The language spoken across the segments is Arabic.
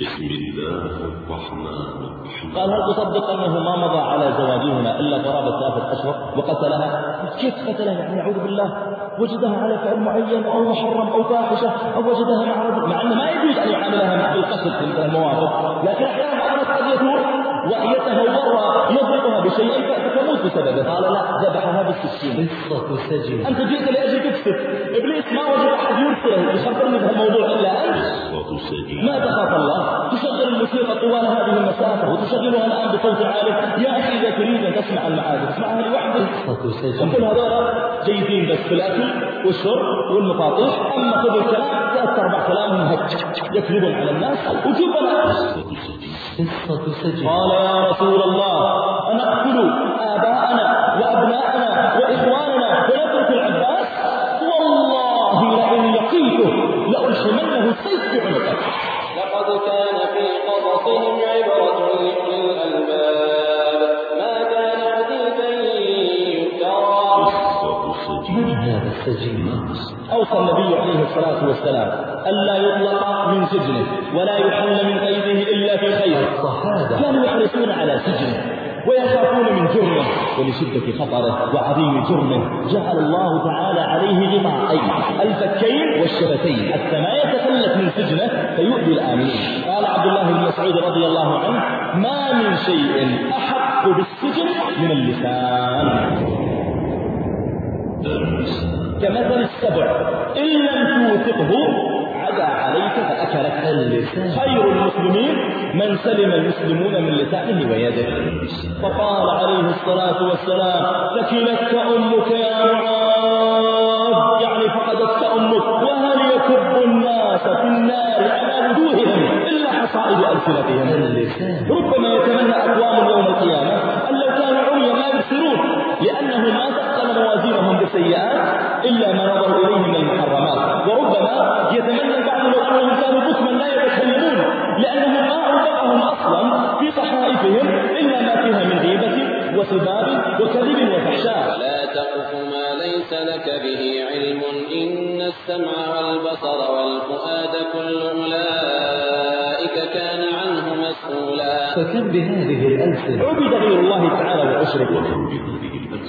بسم الله الرحمن الرحيم. قال هل تصدق أنه ما مضى على زواجهما إلا قرابة ثلاثة أشهر وقتلها؟ كيف قتلها؟ يعني أعوذ بالله. وجدها على فعل معين أو محرم أو فاحشة أو وجدها مع رجل مع أنه ما يجوز أن يعاملها بالقصد في مثل المواقف. لكن أحيانا الناس قد يثور ويتهور يضربها بشيء فتموت بسببه. قال لا ذبحها بالسكين قصة سجن. أنت جئت لأجل تكسب إبليس ما وجد أحد يرسله يخبرني بهالموضوع إلا أنت. ما تخاف الله. تشغل الموسيقى طوال هذه المسافة وتشغلها الآن بصوت عالي. يا أخي إذا تريد أن تسمع المعازف اسمعها لوحدك. كل هذول جيدين بس في الأكل والشرب والمفاطيش. أما خذ الكلام ثلاث أربع كلامهم هج يكذبون على الناس. أنا سجن قال يا رسول الله أنقتل آباءنا وأبناءنا وإخواننا ونترك العباس؟ والله لئن لقيته لألحمنه السيف في عنقه. لقد كان في قصصهم عبرة لأولي الألباب. ما كان حديثا يفترى من هذا السجين أوصى النبي عليه الصلاة والسلام ألا يطلق من سجنه ولا يحل من قيده إلا في خير. الصحابة كانوا يحرصون على سجنه. ويخافون من جرمه. ولشدة خطره وعظيم جرمه جعل الله تعالى عليه غطاءين. الفكين والشفتين حتى ما يتفلت من سجنة فيؤذي الآمنين. قال عبد الله بن مسعود رضي الله عنه ما من شيء أحق بالسجن من اللسان. كمثل السبع. إن لم توثقه عدا عليك اللسان خير المسلمين من سلم المسلمون من لسانه ويده. فقال عليه الصلاة والسلام ثكلتك أمك يا معاذ. يعني فقدتك أمك. وهل يكب الناس في النار على وجوههم إلا حصائد ألسنتهم؟ ربما يتمنى أقوام يوم القيامة أن لو كانوا عميا يبصرون لأنه ما تقل موازينهم بالسيئات إلا ما نظروا إليه من المحرمات. وربما يتمنى البعض لو أنهم كانوا بكما لا يتكلمون لأنهم ما أوضعهم أصلا في صحائفهم إلا ما فيها من غيبة وسباب وكذب وفحشاء. ولا تقف ما ليس لك به علم إن السمع والبصر والفؤاد كل أولئك كان عنه مسؤولا. فكم بهذه الألسنة؟ عبد غير الله تعالى وأشرك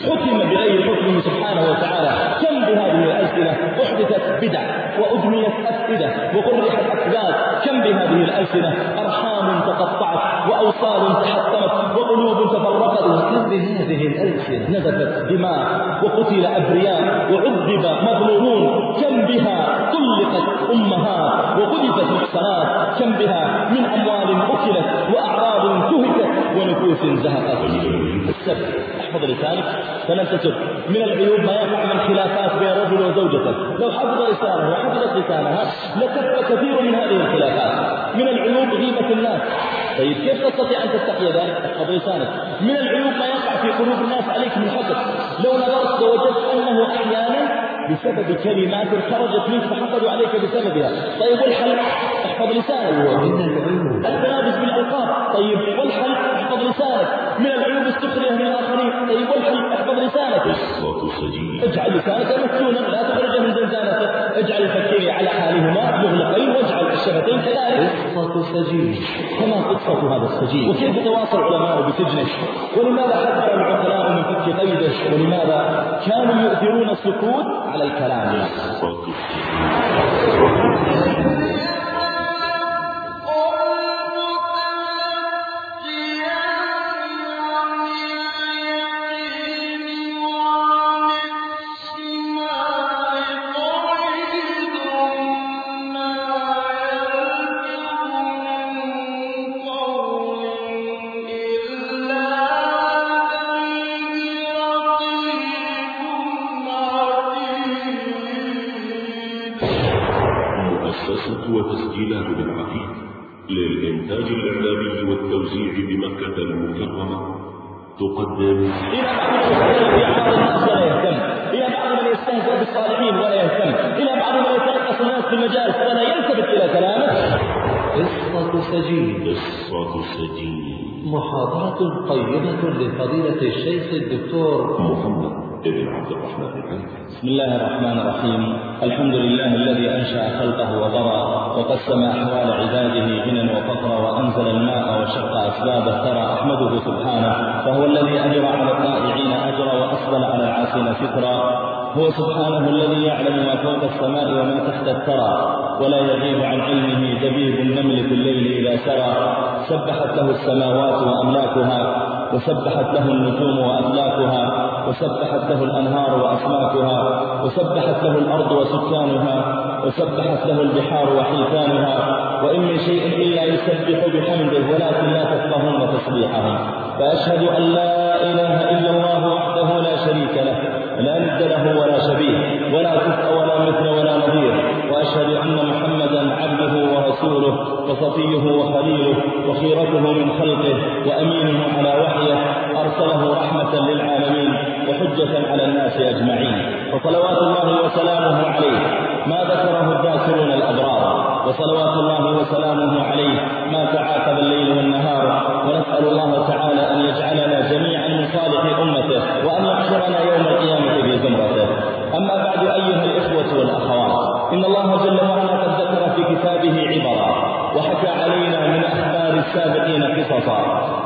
حكم بغير حكمه سبحانه وتعالى. كم بهذه الألسنة أحدثت بدع وأدميت أفئدة وقرحت أكباد كم بهذه الألسنة؟ أرحام تقطعت وأوصال تحطمت وقلوب تفرقت. وكم بهذه الألسنة نزفت دماء وقتل أبرياء وعذب مظلومون. كم بها طلقت أمهات وقذفت محصنات. كم بها من أموال أكلت وأعراض انتهكت ونفوس زهقت. السب أحفظ لسانك. فلن تسب من العيوب ما يقع من خلافات بين الرجل وزوجته. لو حفظ لسانه وحفظت لسانها لكف كثير من هذه الخلافات. من العيوب غيبة الناس. طيب كيف تستطيع أن تستحي ذلك؟ أحفظ لسانك. من العيوب ما يقع في قلوب الناس عليك من حقد لو نظرت ووجدت أنه أحيانا بسبب كلمات خرجت منك فحقدوا عليك بسببها. طيب والحل احفظ لسانك. ومن العيوب التلابس بالألقاب. طيب والحل احفظ لسانك. من العيوب السخرية من الآخرين؟ طيب والحل احفظ لسانك. قصة اجعل لسانك مفتونا لا تخرج من زنزانته اجعل الفكين على حالهما مغلقين واجعل الشفتين كذلك. قصة سجين كما قصة هذا السجين وكيف تواصل العلماء بسجنه؟ ولماذا حذر العقلاء من فك قيده؟ ولماذا كانوا يؤثرون السكوت على الكلام؟ تقدم. إلى بعض من أعراض الناس ولا يهتم. إلى بعض من يستهزئ بالصالحين ولا يهتم. إلى بعض من يترقص الناس في المجالس ولا يلتفت إلى كلامه. قصة سجين. قصة سجين. محاضرة قيمة لفضيلة الشيخ الدكتور محمد. بن عبد الرحمن بسم الله الرحمن الرحيم. الحمد لله الذي أنشأ خلقه وضرى وقسم أحوال عباده غنى وفقر أسباب الثرى أحمده سبحانه. فهو الذي أجرى على الطائعين أجرا وأسبل على العاصين سترا. هو سبحانه الذي يعلم ما فوق السماء وما تحت الثرى ولا يغيب عن علمه دبيب النمل في الليل إذا سرى. سبحت له السماوات وأملاكها وسبحت له النجوم وأفلاكها. وسبحت له الأنهار وأسماكها وسبحت له الأرض وسكانها وسبحت له البحار وحيتانها وإن من شيء إلا يسبح بحمده ولكن لا تفقهون تسبيحهم فأشهد أن لا إله إلا الله وحده لا شريك له لا ند له ولا شبيه ولا كفء ولا مثل ولا نظير. وأشهد أن محمدا عبده ورسوله وصفيه وخليله وخيرته من خلقه وأمينه على وحيه أرسله رحمة للعالمين وحجة على الناس أجمعين. وصلوات الله وسلامه عليه ما ذكره الذاكرون الأبرار. وصلوات الله وسلامه عليه ما تعاقب الليل والنهار. ونسأل الله تعالى أن يجعلنا جميعا من صالح أمته وأن يحشرنا يوم القيامة في زمرته. أما بعد أيها الإخوة والأخوات إن الله جل وعلا قد ذكر في كتابه عبرا وحكى علينا من أخبار السابقين قصصا.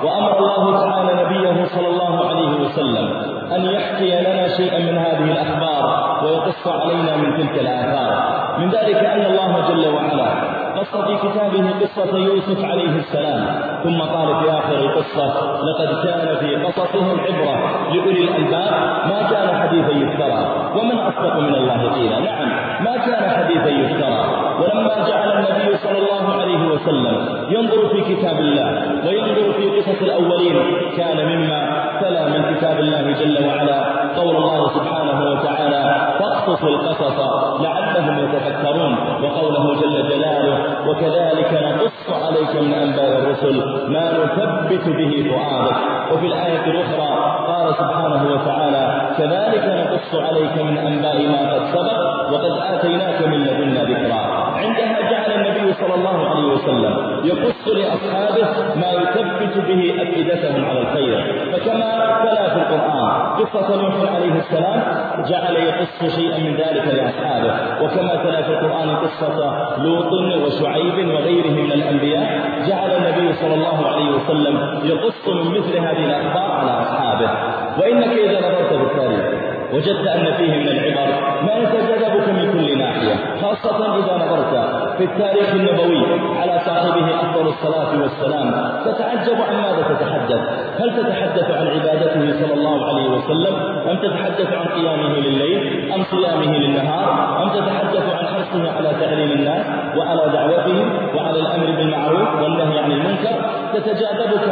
وأمر الله تعالى نبيه صلى الله عليه وسلم أن يحكي لنا شيئا من هذه الأخبار ويقص علينا من تلك الآثار. من ذلك أن الله جل وعلا قص في كتابه قصة يوسف عليه السلام ثم قال في آخر القصة لقد كان في قصصهم عبرة لأولي الألباب ما كان حديثا يفترى ومن أصدق من الله قيلا. نعم ما كان حديثا يفترى. ولما جعل النبي صلى الله عليه وسلم ينظر في كتاب الله وينظر في قصص الأولين كان مما تلا كتاب الله جل وعلا قول الله سبحانه وتعالى فاقصص القصص لعلهم يتفكرون وقوله جل جلاله وكذلك نقص عليك من أنباء الرسل ما نثبت به فؤادك. وفي الآية الأخرى قال سبحانه وتعالى كذلك نقص عليك من أنباء ما قد سبق وقد آتيناك من لدنا ذكرا. عندها جعل النبي صلى الله عليه وسلم يقص لأصحابه ما يثبت به أفئدتهم على الخير فكما تلا في القرآن قصة نوح عليه السلام جعل يقص شيئا من ذلك لأصحابه وكما تلا في القرآن قصة لوط وشعيب وغيره من الأنبياء جعل النبي صلى الله عليه وسلم يقص من مثل هذه الأخبار على أصحابه. وإنك إذا نظرت في التاريخ وجدت أن فيه من العبر ما يتجذبك من كل ناحية خاصة إذا نظرت في التاريخ النبوي على صاحبه أفضل الصلاة والسلام تتعجب عن ماذا تتحدث؟ هل تتحدث عن عبادته صلى الله عليه وسلم؟ أم تتحدث عن قيامه لليل؟ أم صيامه للنهار؟ أم تتحدث عن حرصه على تعليم الناس وعلى دعوتهم وعلى الأمر بالمعروف والنهي عن المنكر؟ تتجاذبك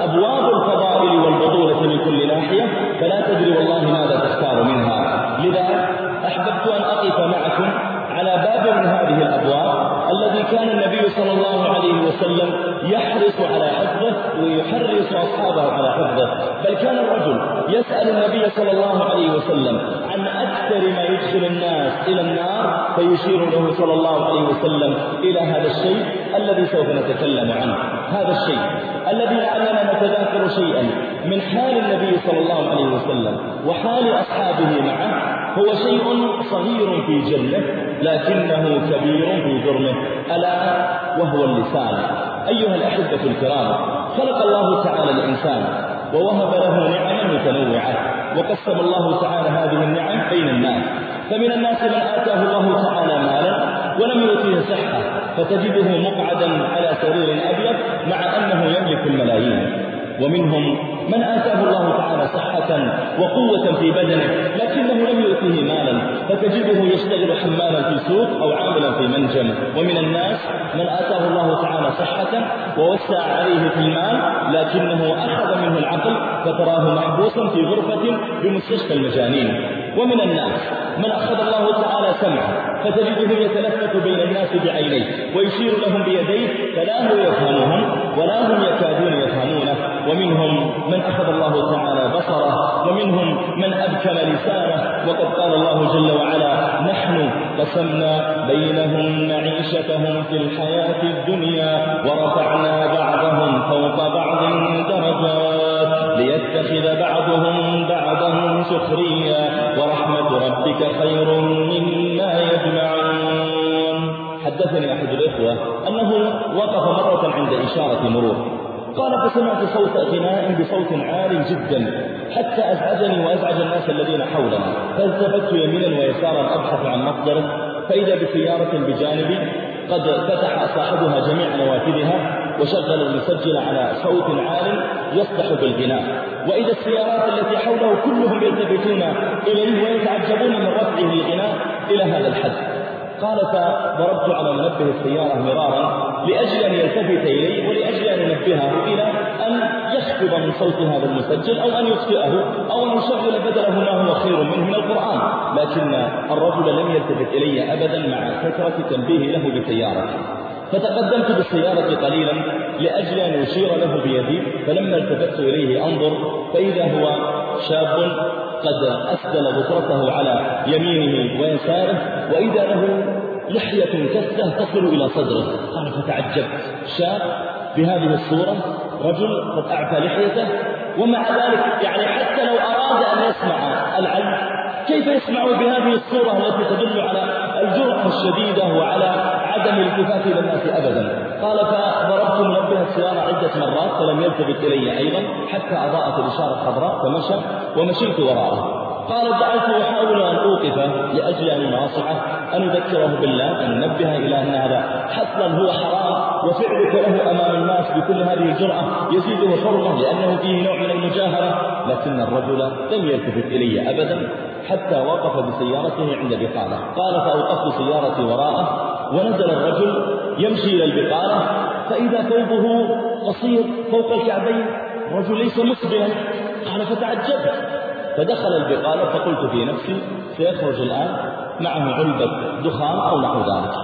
أبواب الفضائل والبطولة من كل ناحية فلا تدري والله ماذا تختار منها. لذا أحببت أن أقف معكم على باب من هذه الأبواب الذي كان النبي صلى الله عليه وسلم يحرص على حفظه ويحرص أصحابه على حفظه. بل كان الرجل يسأل النبي صلى الله عليه وسلم عن أكثر ما يدخل الناس إلى النار فيشير له صلى الله عليه وسلم إلى هذا الشيء الذي سوف نتكلم عنه. هذا الشيء الذي لعلنا نتذاكر شيئا من حال النبي صلى الله عليه وسلم وحال أصحابه معه هو شيء صغير في جنه لكنه كبير في جرمه ألا وهو اللسان. أيها الأحبة الكرام خلق الله تعالى الإنسان ووهب له نعما متنوعة وقسم الله تعالى هذه النعم بين الناس. فمن الناس من آتاه الله تعالى مالا ولم يؤتيه صحة فتجده مقعدا على سرير أبيض مع أنه يملك الملايين. ومنهم من آتاه الله تعالى صحة وقوة في بدنه لكنه لم يؤته مالا. فتجده يشتغل حمالا في سوق أو عاملا في منجم. ومن الناس من آتاه الله تعالى صحة ووسع عليه في المال لكنه أخذ منه العقل فتراه محبوسا في غرفة بمستشفى المجانين. ومن الناس من أخذ الله تعالى سمعه فتجده يتلفت بين الناس بعينيه ويشير لهم بيديه فلا هو يفهمهم ولا هم يكادون يفهمونه. ومنهم من أخذ الله تعالى بصره ومنهم من أبكم لسانه وقد قال الله جل وعلا نحن قسمنا بينهم معيشتهم في الحياة الدنيا ورفعنا بعضهم فوق بعض درجات. ليتخذ بعضهم بعضا سخريا ورحمة ربك خير مما يجمعون. حدثني أحد الإخوة أنه وقف مرة عند إشارة مرور قال فسمعت صوت غناء بصوت عال جدا حتى أزعجني وأزعج الناس الذين حولنا. فالتفت يمينا ويسارا أبحث عن مصدره فإذا بسيارة بجانبي قد فتح صاحبها جميع نوافذها وشغل المسجل على صوت عال يصدح بالغناء. وإذا السيارات التي حوله كلهم يلتفتون إليه ويتعجبون من رفعه الغناء إلى هذا الحد. قال فضربت على منبه السيارة مرارا لأجل أن يلتفت إلي ولأجل أن أنبهه إلى أن يخفض من صوت هذا المسجل أو أن يطفئه أو أن يشغل بدله ما هو خير منه من القرآن. لكن الرجل لم يلتفت إلي أبدا مع كثرة تنبيه له بسيارته. فتقدمت بالسيارة قليلا لأجل أن أشير له بيدي فلما التفت إليه أنظر فإذا هو شاب قد أسدل بصرته على يمينه ويساره وإذا له لحية كثة تصل إلى صدره. قال فتعجبت. شاب بهذه الصورة رجل قد أعفى لحيته ومع ذلك يعني حتى لو أراد أن يسمع العلم كيف يسمع بهذه الصورة التي تدل على الجرأة الشديدة وعلى عدم الالتفات إلى الناس أبدا. قال فضربت منبه السيارة عدة مرات فلم يلتفت إلي أيضا حتى أضاءت الإشارة الخضراء فمشى ومشيت وراءه. قال جعلت أحاول أن أوقف لأجل أن أناصحه أن أذكره بالله أن ننبه إلى أن هذا حصلا هو حرام وفعلك له أمام الناس بكل هذه الجرأة يزيده حرمة لأنه فيه نوع من المجاهرة. لكن الرجل لم يلتفت إلي أبدا حتى وقف بسيارته عند بقالة. قال فأوقفت سيارتي وراءه ونزل الرجل يمشي إلى البقالة فإذا ثوبه قصير فوق الكعبين الرجل ليس مسبلا قال فتعجبت فدخل البقالة فقلت في نفسي سيخرج الآن معه علبة دخان أو نحو ذلك.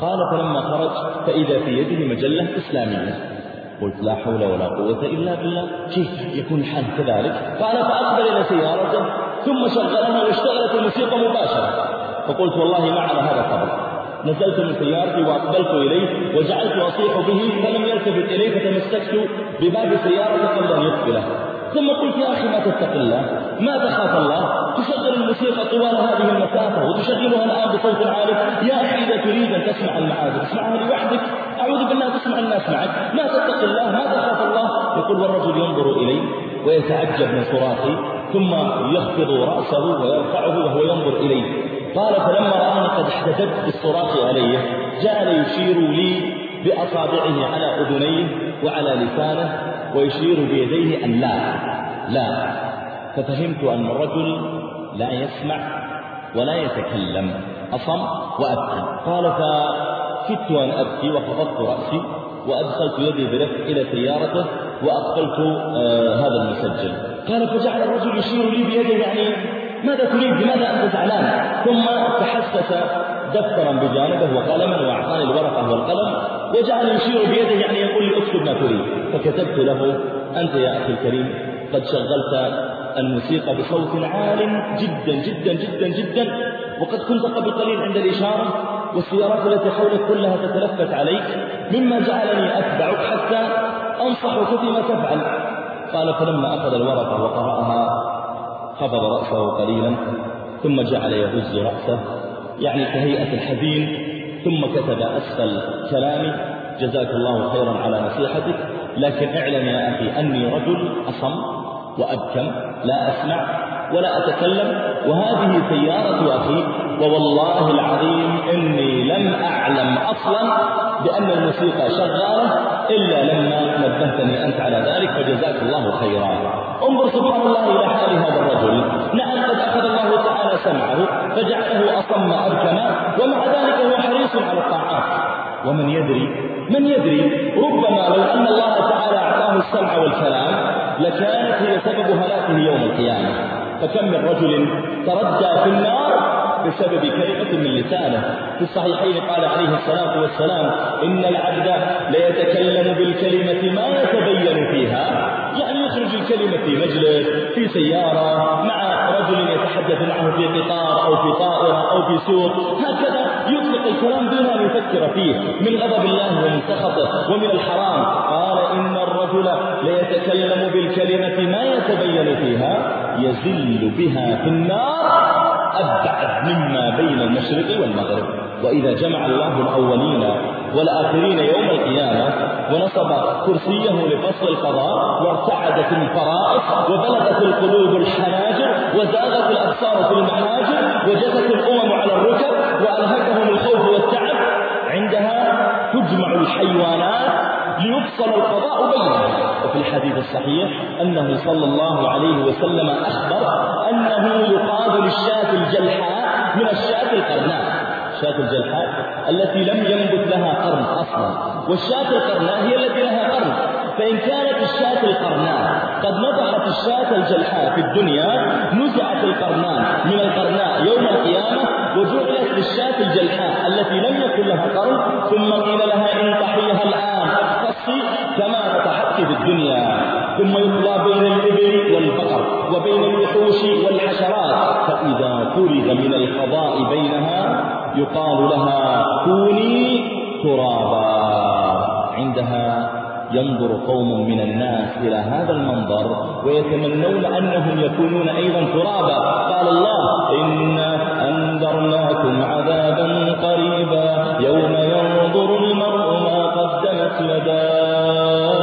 قال فلما خرج فإذا في يده مجلة إسلامية. قلت لا حول ولا قوة إلا بالله كيف يكون الحال كذلك؟ قال فأقبل إلى سيارته ثم شغلها واشتغلت الموسيقى مباشرة. فقلت والله ما على هذا خبر نزلت من سيارتي وأقبلت إليه وجعلت أصيح به فلم يلتفت إلي فتمسكت بباب سيارته قبل أن يقبله. ثم قلت يا أخي ما تتق الله؟ ما تخاف الله؟ تشغل الموسيقى طوال هذه المسافة وتشغلها الآن بصوت عالي. يا أخي إذا تريد أن تسمع المعازف اسمعها لوحدك. أعوذ بالله تسمع الناس معك. ما تتق الله؟ ما تخاف الله؟ يقول والرجل ينظر إلي ويتعجب من صراخي ثم يخفض رأسه ويرفعه وهو ينظر إلي. قال فلما رآني قد احتجبت بالصراخ عليه جعل يشير لي بأصابعه على أذنيه وعلى لسانه ويشير بيديه أن لا لا. ففهمت أن الرجل لا يسمع ولا يتكلم أصم وأبكي. قال فكدت أن أبكي وخفضت رأسي وأدخلت يدي برفق إلى سيارته وأقبلت آه هذا المسجل. قال فجعل الرجل يشير لي بيده يعني ماذا تريد؟ بماذا أنت زعلان؟ ثم تحسس دفترا بجانبه وقلما وأعطاني الورقة والقلم وجعل يشير بيده يعني يقول لي اكتب ما تريد. فكتبت له أنت يا أخي الكريم قد شغلت الموسيقى بصوت عال جدا جدا جدا جدا وقد كنت قبل قليل عند الإشارة والسيارات التي حولك كلها تتلفت عليك مما جعلني أتبعك حتى أنصحك فيما تفعل. قال فلما أخذ الورقة وقرأها خفض رأسه قليلا ثم جعل يهز رأسه يعني كهيئة الحزين ثم كتب أسفل كلامي جزاك الله خيرا على نصيحتك لكن اعلم يا أخي أني رجل أصم وأبكم لا أسمع ولا أتكلم وهذه سيارة أخي ووالله العظيم إني لم أعلم أصلا بأن الموسيقى شغالة إلا لما نبهتني أنت على ذلك فجزاك الله خيرا. انظر سبحان الله إلى حال هذا الرجل. نعم قد أخذ الله تعالى سمعه فجعله أصم أبكم ومع ذلك هو حريص على الطاعات. ومن يدري من يدري ربما لو أن الله تعالى أعطاه السمع والكلام لكانت هي سبب هلاكه يوم القيامة. فكم من رجل تردى في النار بسبب كلمة من لسانه. في الصحيحين قال عليه الصلاة والسلام إن العبد ليتكلم بالكلمة ما يتبين فيها يعني يخرج الكلمة في مجلس في سيارة مع رجل يتحدث معه في قطار أو في طائرة أو في سوق. هكذا يطلق الكلام دون أن يفكر فيه من غضب الله ومن سخطه ومن الحرام. قال إن الرجل ليتكلم بالكلمة ما يتبين فيها يزل بها في النار. أبعد مما بين المشرق والمغرب. وإذا جمع الله الأولين والآخرين يوم القيامة ونصب كرسيه لفصل القضاء وارتعدت الفرائص وبلغت القلوب الحناجر وزاغت الأبصار في المحاجر وجثت الأمم على الركب وألهكهم الخوف والتعب عندها تجمع الحيوانات ليفصل القضاء بينهم. وفي الحديث الصحيح أنه صلى الله عليه وسلم أخبر أنه يقاد للشاة الجلحاء من الشاة القرناء. الشاة الجلحاء التي لم ينبت لها قرن أصلا. والشاة القرناء هي التي لها قرن. فإن كانت الشاة القرناء قد نضحت الشاة الجلحاء في الدنيا نزعت القرنان من القرناء يوم القيامة وجعلت للشاة الجلحاء التي لم يكن لها قرن ثم قيل لها إن تحيها الآن اختصي كما نتحكي في الدنيا. ثم يطلى بين الإبل والبقر وبين الوحوش والحشرات فإذا فرغ من القضاء بينها يقال لها كوني ترابا. عندها ينظر قوم من الناس إلى هذا المنظر ويتمنون أنهم يكونون أيضا ترابا. قال الله إنا أنذرناكم عذابا قريبا. يوم ينظر المرء ما قدمت يداه.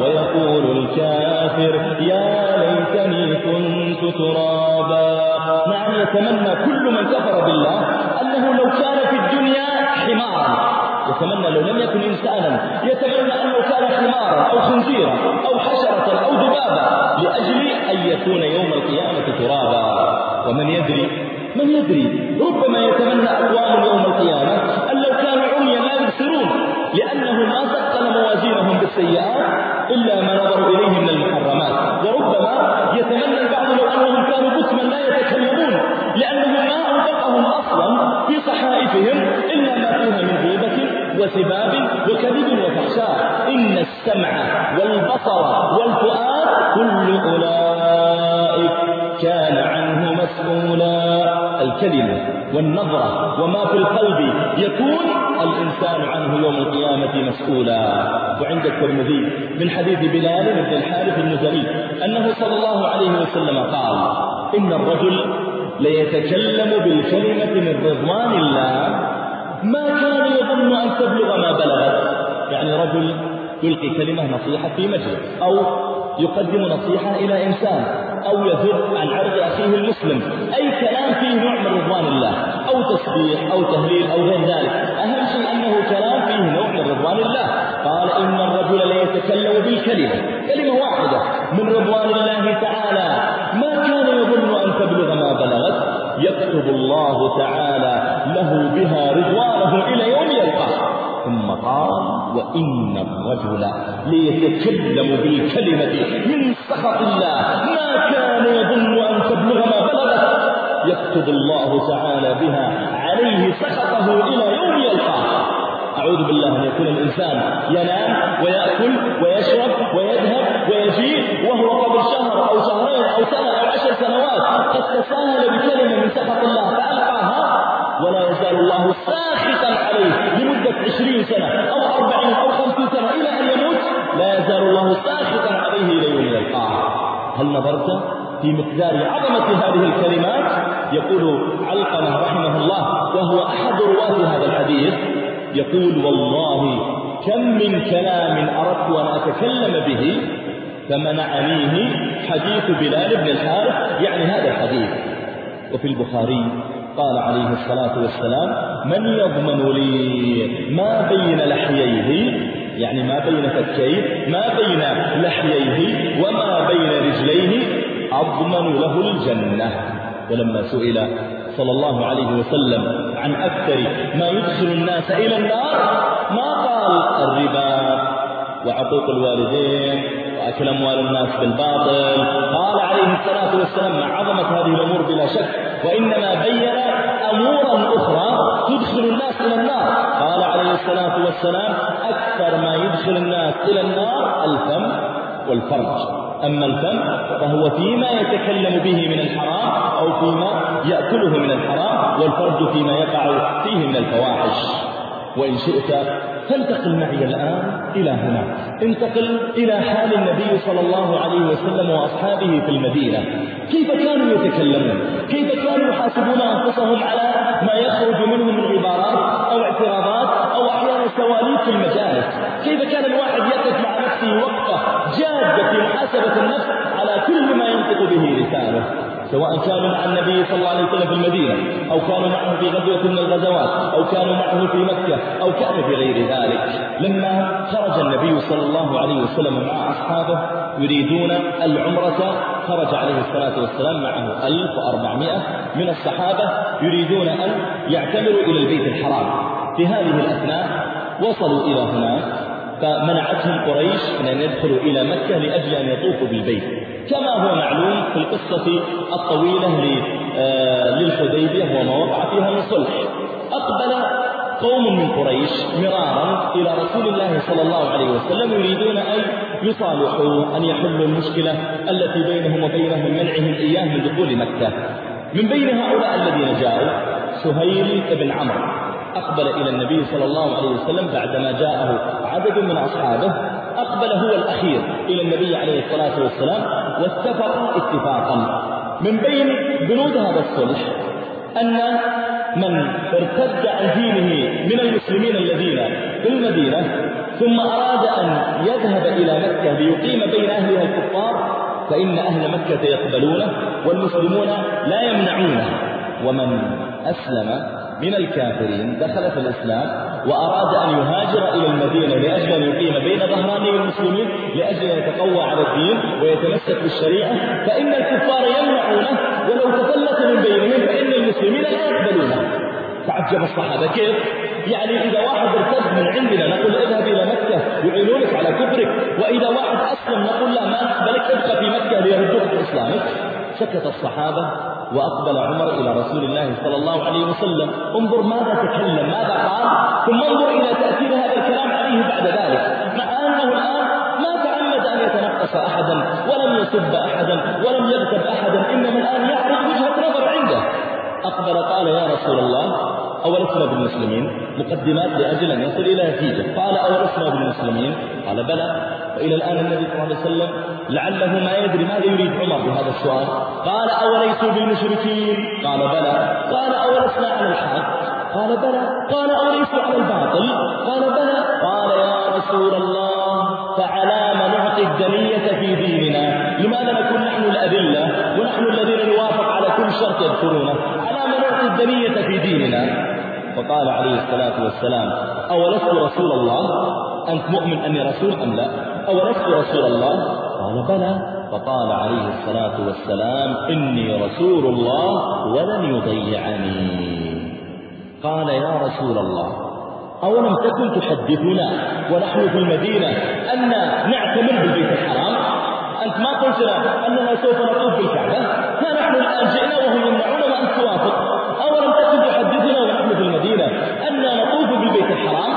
ويقول الكافر يا ليتني كنت ترابا. نعم يتمنى كل من كفر بالله أنه لو كان في الدنيا حمارا يتمنى لو لم يكن إنسانا يتمنى أنه كان حمارا أو خنزيرا أو حشرة أو ذبابا لأجل أن يكون يوم القيامة ترابا. ومن يدري من يدري؟ ربما يتمنى أقوام يوم القيامة أن لو كانوا عميا لا يبصرون لأنه ما ثقل موازينهم بالسيئات إلا ما نظروا إليه من المحرمات. وربما يتمنى البعض لو أنهم كانوا بسما لا يتكلمون لأنهم ما أنفقهم أصلا في صحائفهم إلا ما فيها من غيبة وسباب وكذب وفحشاء. إن السمع والبصر والفؤاد كل أولئك كان عنه مسؤولا. الكلمة والنظرة وما في القلب يكون الإنسان عنه يوم القيامة مسؤولا. وعند الترمذي من حديث بلال بن الحارث المزني أنه صلى الله عليه وسلم قال إن الرجل ليتكلم بالكلمة من رضوان الله ما كان يظن أن تبلغ ما بلغت. يعني رجل يلقي كلمة نصيحة في مجلس أو يقدم نصيحة إلى إنسان أو يذب عن عرض أخيه المسلم. أي كلام فيه نوع من رضوان الله. أو تسبيح أو تهليل أو غير ذلك. أهم شيء أنه كلام فيه نوع من رضوان الله. قال إن الرجل ليتكلم بالكلمة كلمة واحدة. من رضوان الله تعالى. ما كان يظن أن تبلغ ما بلغت. يكتب الله تعالى له بها رضوانه إلى يوم يلقاه. ثم قال وإن الرجل ليتكلم بالكلمة من سخط الله. ما كان يظن أن تبلغ ما يكتب الله تعالى بها عليه سخطه إلى يوم يلقاه. أعوذ بالله أن يكون الإنسان ينام ويأكل ويشرب ويذهب ويجيء وهو قبل شهر أو شهرين أو سنة أو عشر سنوات قد تساهل بكلمة من سخط الله فألقاها ولا يزال الله ساخطا عليه لمدة عشرين سنة أو أربعين أو خمسين سنة إلى أن يموت. لا يزال الله ساخطا عليه إلى يوم يلقاه. هل نظرت في مقدار عظمة هذه الكلمات؟ يقول علقمة رحمه الله وهو أحد رواة هذا الحديث يقول والله كم من كلام أردت أن أتكلم به فمنعنيه حديث بلال بن الحارث يعني هذا الحديث. وفي البخاري قال عليه الصلاة والسلام من يضمن لي ما بين لحييه يعني ما بين فكيه ما بين لحييه وما بين رجليه أضمن له الجنة. ولما سئل صلى الله عليه وسلم عن أكثر ما يدخل الناس إلى النار ما قال؟ الربا وعقوق الوالدين وأكل أموال الناس بالباطل. قال عليه الصلاة والسلام مع عظمة هذه الأمور بلا شك وإنما بين أمورا أخرى تدخل الناس إلى النار. قال عليه الصلاة والسلام أكثر ما يدخل الناس إلى النار الفم والفرج. أما الفم فهو فيما يتكلم به من الحرام أو فيما يأكله من الحرام والفرج فيما يقع فيه من الفواحش. وإن شئت فانتقل معي الآن إلى هنا. انتقل إلى حال النبي صلى الله عليه وسلم وأصحابه في المدينة. كيف كانوا يتكلمون؟ كيف كانوا يحاسبون أنفسهم على ما يخرج منهم من عبارات أو اعتراضات أو أحيانا سواليف في المجالس؟ كيف كان الواحد يقف مع نفسه وقفة جادة في محاسبة النفس على كل ما ينطق به لسانه سواء كانوا مع النبي صلى الله عليه وسلم في المدينة أو كانوا معه في غزوة من الغزوات أو كانوا معه في مكة أو كانوا في غير ذلك. لما خرج النبي صلى الله عليه وسلم مع أصحابه يريدون العمرة خرج عليه الصلاة والسلام معه 1400 من الصحابة يريدون أن يعتمروا إلى البيت الحرام. في هذه الأثناء وصلوا إلى هناك فمنعتهم قريش من أن يدخلوا إلى مكة لأجل أن يطوفوا بالبيت. كما هو معلوم في القصة الطويلة للحديبية وما وقع فيها من صلح. أقبل قوم من قريش مرارا إلى رسول الله صلى الله عليه وسلم يريدون أن يصالحوا أن يحلوا المشكلة التي بينهم وبينهم منعهم إياه من دخول مكة. من بين هؤلاء الذين جاءوا سهيل بن عمرو. أقبل إلى النبي صلى الله عليه وسلم بعدما جاءه عدد من أصحابه أقبل هو الأخير إلى النبي عليه الصلاة والسلام واتفقوا اتفاقا. من بين بنود هذا الصلح أن من ارتد عن دينه من المسلمين الذين في المدينة ثم أراد أن يذهب إلى مكة ليقيم بين أهلها الكفار فإن أهل مكة يقبلونه والمسلمون لا يمنعونه. ومن أسلم من الكافرين دخل في الإسلام وأراد أن يهاجر إلى المدينة لأجل أن يقيم بين ظهراني المسلمين لأجل أن يتقوى على الدين ويتمسك بالشريعة فإن الكفار يمنعونه ولو تفلت من بينهم فإن المسلمين لا يقبلونه. تعجب الصحابة. كيف؟ يعني إذا واحد ارتد من عندنا نقول اذهب إلى مكة يعينونك على كفرك. وإذا واحد أسلم نقول لا ما نقبلك ابقى في مكة ليردوك بإسلامك سكت الصحابة. وأقبل عمر إلى رسول الله صلى الله عليه وسلم. انظر ماذا تكلم ماذا قال ثم انظر إلى تأثير هذا الكلام عليه بعد ذلك. مع أنه الآن ما تعمد أن يتنقص أحدا ولم يسب أحدا ولم يغتب أحدا إنما الآن يعرض وجهة نظر عنده. أقبل قال يا رسول الله أولسنا بالمسلمين مقدمات لأجل أن يصل إلى نتيجة. قال أولسنا بالمسلمين؟ قال بلى. وإلى الآن النبي صلى الله عليه وسلم لعله ما يدري ماذا يريد عمر بهذا السؤال. قال أوليسوا بالمشركين؟ قال بلى. قال أولسنا على الحق؟ قال بلى. قال أوليسوا على الباطل؟ قال بلى. قال يا رسول الله فعلى ما نعطي الدنية في ديننا؟ لماذا نكون نحن الأذلة؟ ونحن الذين نوافق على كل شرط يذكرونه. على ما نعطي الدنية في ديننا؟ فقال عليه الصلاة والسلام أولست رسول الله؟ أنت مؤمن أني رسول أم لا؟ أولست رسول الله؟ قال بلى. فقال عليه الصلاة والسلام إني رسول الله ولن يضيعني. قال يا رسول الله أولم تكن تحدثنا ونحن في المدينة أن نعتمر بالبيت الحرام؟ أنت ما قلت لنا أننا سوف نطوف بالكعبة. ها نحن الآن جئنا وهم يمنعون وأنت توافق. أولم تكن تحدثنا ونحن في المدينة أننا نطوف بالبيت الحرام؟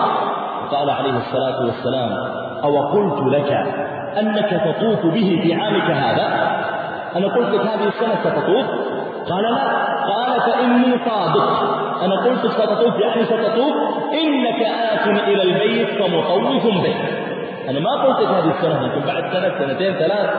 قال عليه الصلاة والسلام أو قلت لك أنك تطوف به في عامك هذا؟ أنا قلت لك هذه السنة ستطوف؟ قال لا. قال فإني صادق. أنا قلت ستطوف يعني ستطوف. إنك آت إلى البيت فمطوف به. أنا ما قلت لك هذه السنة لكن بعد سنة سنتين ثلاث.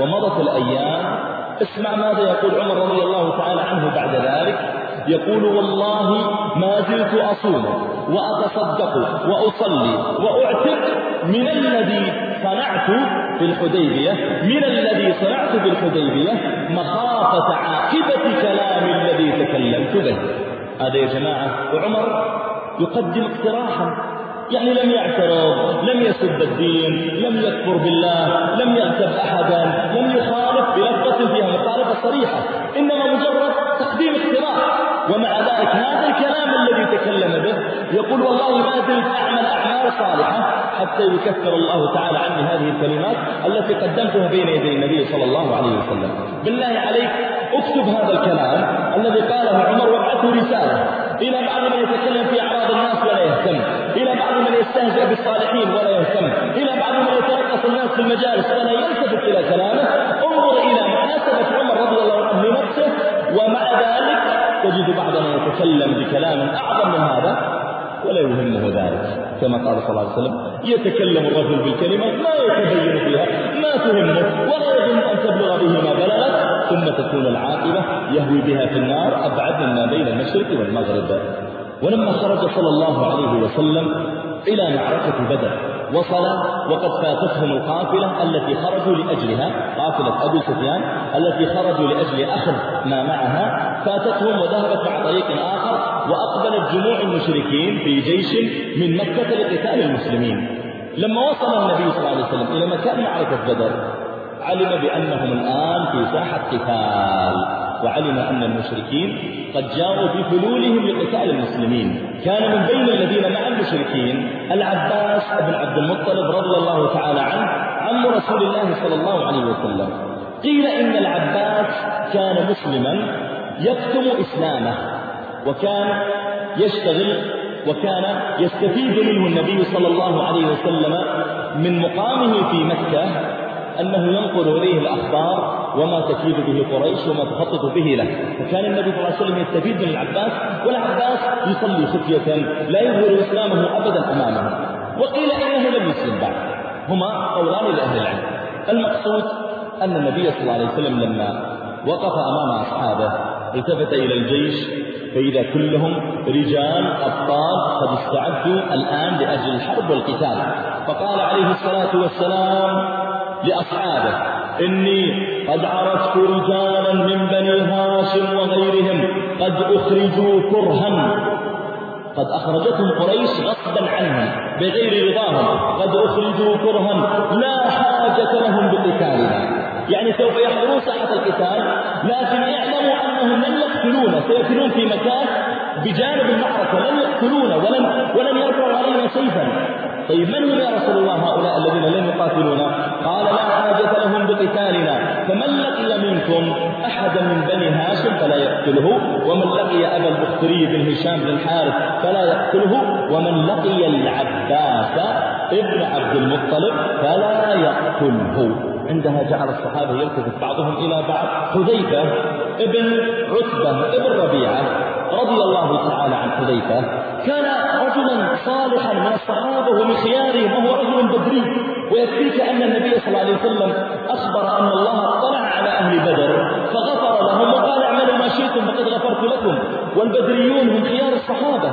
ومضت الأيام. اسمع ماذا يقول عمر رضي الله تعالى عنه بعد ذلك. يقول والله ما زلت أصوم. وأتصدق وأصلي وأعتق من الذي صنعت في الحديبية من الذي صنعت في الحديبية مخافة عاقبة كلام الذي تكلمت به. هذا يا جماعة وعمر يقدم اقتراحا. يعني لم يعترض لم يسب الدين لم يكفر بالله لم يغتب أحدا لم يخالف بلفظة فيها مخالفة صريحة. إنما مجرد تقديم اقتراح. ومع ذلك هذا الكلام الذي تكلم به يقول والله ما زلت أعمل أعمال صالحة حتى يكفر الله تعالى عني هذه الكلمات التي قدمتها بين يدي النبي صلى الله عليه وسلم. بالله عليك اكتب هذا الكلام الذي قاله عمر وابعثه رسالة. إلى بعض من يتكلم في أعراض الناس ولا يهتم. إلى بعض من يستهزئ بالصالحين ولا يهتم. إلى بعض من يترقص الناس في المجالس ولا يلتفت إلى كلامه. انظر إلى محاسبة عمر رضي الله عنه لنفسه ومع ذلك تجد بعضنا يتكلم بكلام أعظم من هذا ولا يهمه ذلك. كما قال صلى الله عليه وسلم يتكلم الرجل بالكلمة ما يتبين فيها ما تهمه ولا يظن أن تبلغ به ما بلغت ثم تكون العاقبة يهوي بها في النار أبعد مما بين المشرق والمغرب. ولما خرج صلى الله عليه وسلم إلى معركة بدر وصل وقد فاتتهم القافلة التي خرجوا لأجلها قافلة أبي سفيان التي خرجوا لأجل أخذ ما معها. فاتتهم وذهبت مع طريق آخر وأقبلت جموع المشركين في جيش من مكة لقتال المسلمين. لما وصل النبي صلى الله عليه وسلم إلى مكان معركة بدر علم بأنهم الآن في ساحة قتال. وعلم أن المشركين قد جاءوا بحلولهم لقتال المسلمين. كان من بين الذين مع المشركين العباس بن عبد المطلب رضي الله تعالى عنه عم رسول الله صلى الله عليه وسلم. قيل إن العباس كان مسلما يكتم إسلامه وكان يشتغل وكان يستفيد منه النبي صلى الله عليه وسلم من مقامه في مكة أنه ينقل إليه الأخبار وما تكيد به قريش وما تخطط به له. فكان النبي صلى الله عليه وسلم يستفيد من العباس والعباس يصلي خفية لا يظهر إسلامه أبدا أمامه. وقيل إنه لم يسلم بعد. هما قولان لأهل العلم. المقصود أن النبي صلى الله عليه وسلم لما وقف أمام أصحابه التفت إلى الجيش فإذا كلهم رجال أبطال قد استعدوا الآن لأجل الحرب والقتال. فقال عليه الصلاة والسلام لأصحابه. إني قد عرفت رجالا من بني هاشم وغيرهم قد أخرجوا كرها. قد أخرجتهم قريش غصبا عنهم بغير رضاهم. قد أخرجوا كرها. لا حاجة لهم بقتالنا. يعني سوف يحضرون ساحة القتال لكن اعلموا أنهم لن يقتلون. سيكونون في مكان بجانب المعركة لن يقتلون ولن, ولن يرفعوا علينا سيفا. طيب من هم يا رسول الله هؤلاء الذين لن يقاتلونا؟ قال لا حاجة لهم بقتالنا. فمن لقي منكم أحدا من بني هاشم فلا يقتله ومن لقي أبا البختري بن هشام بن الحارث فلا يقتله ومن لقي العباس ابن عبد المطلب فلا يقتله. عندها جعل الصحابة يلتفت بعضهم إلى بعض. حذيفة ابن عتبة ابن ربيعة رضي الله تعالى عن حذيفة كان رجلا صالحا من الصحابة ومن خيارهم وهو رجل بدري. ويكفيك أن النبي صلى الله عليه وسلم أخبر أن الله اطلع على أهل بدر فغفر لهم وقال اعملوا ما شئتم فقد غفرت لكم. والبدريون هم خيار الصحابة.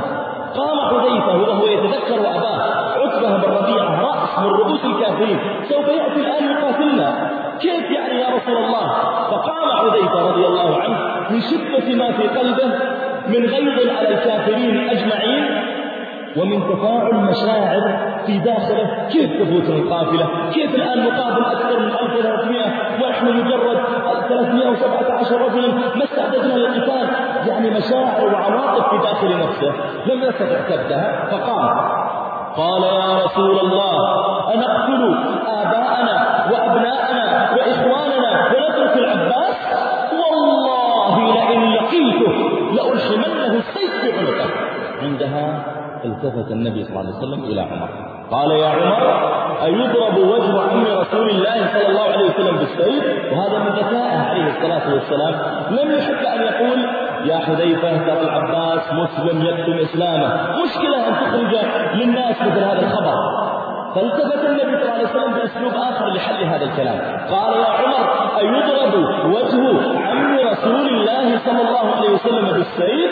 قام حذيفة وهو يتذكر أباه عتبة بن ربيعة رأس من رؤوس الكافرين. سوف يأتي الآن يقاتلنا. كيف يعني يا رسول الله؟ فقام حذيفة رضي الله عنه من شدة ما في قلبه من غيظ على الكافرين أجمعين ومن تفاعل مشاعر في داخله. كيف تفوت القافلة؟ كيف الآن نقابل أكثر من 1300 ونحن مجرد 317 رجلا ما استعددنا للقتال. يعني مشاعر وعواطف في داخل نفسه. لم يستطع كبتها فقام قال يا رسول الله أنقتل آباءنا وأبناءنا وإخواننا ونترك العباس؟ والله لئن لقيته لألحمنه السيف في عنقه. عندها التفت النبي صلى الله عليه وسلم إلى عمر. قال يا عمر أيضرب وجه عم رسول الله صلى الله عليه وسلم بالسيف؟ وهذا من ذكائه عليه الصلاة والسلام. لم يحب أن يقول يا حذيفة ترى العباس مسلم يكتم إسلامه. مشكلة أن تخرج للناس مثل هذا الخبر. فالتفت النبي صلى الله عليه وسلم بأسلوب آخر لحل هذا الكلام. قال يا عمر أيضرب وجه عم رسول الله صلى الله عليه وسلم بالسيف؟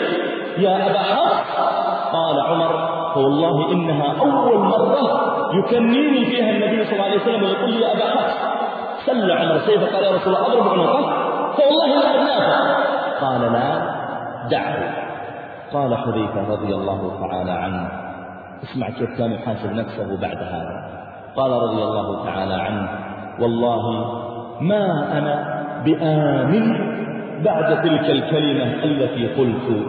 يا أبا حفص قال عمر فوالله إنها أول مرة يكنيني فيها النبي صلى الله عليه وسلم ويقول لي يا أبا حفص سل عمر سيفه قال يا رسول الله أضرب عنقه فوالله لا أدناك قال لا دعه. قال حذيفة رضي الله تعالى عنه. اسمع كيف كان يحاسب نفسه بعد هذا. قال رضي الله تعالى عنه والله ما أنا بآمن بعد تلك الكلمة التي قلت.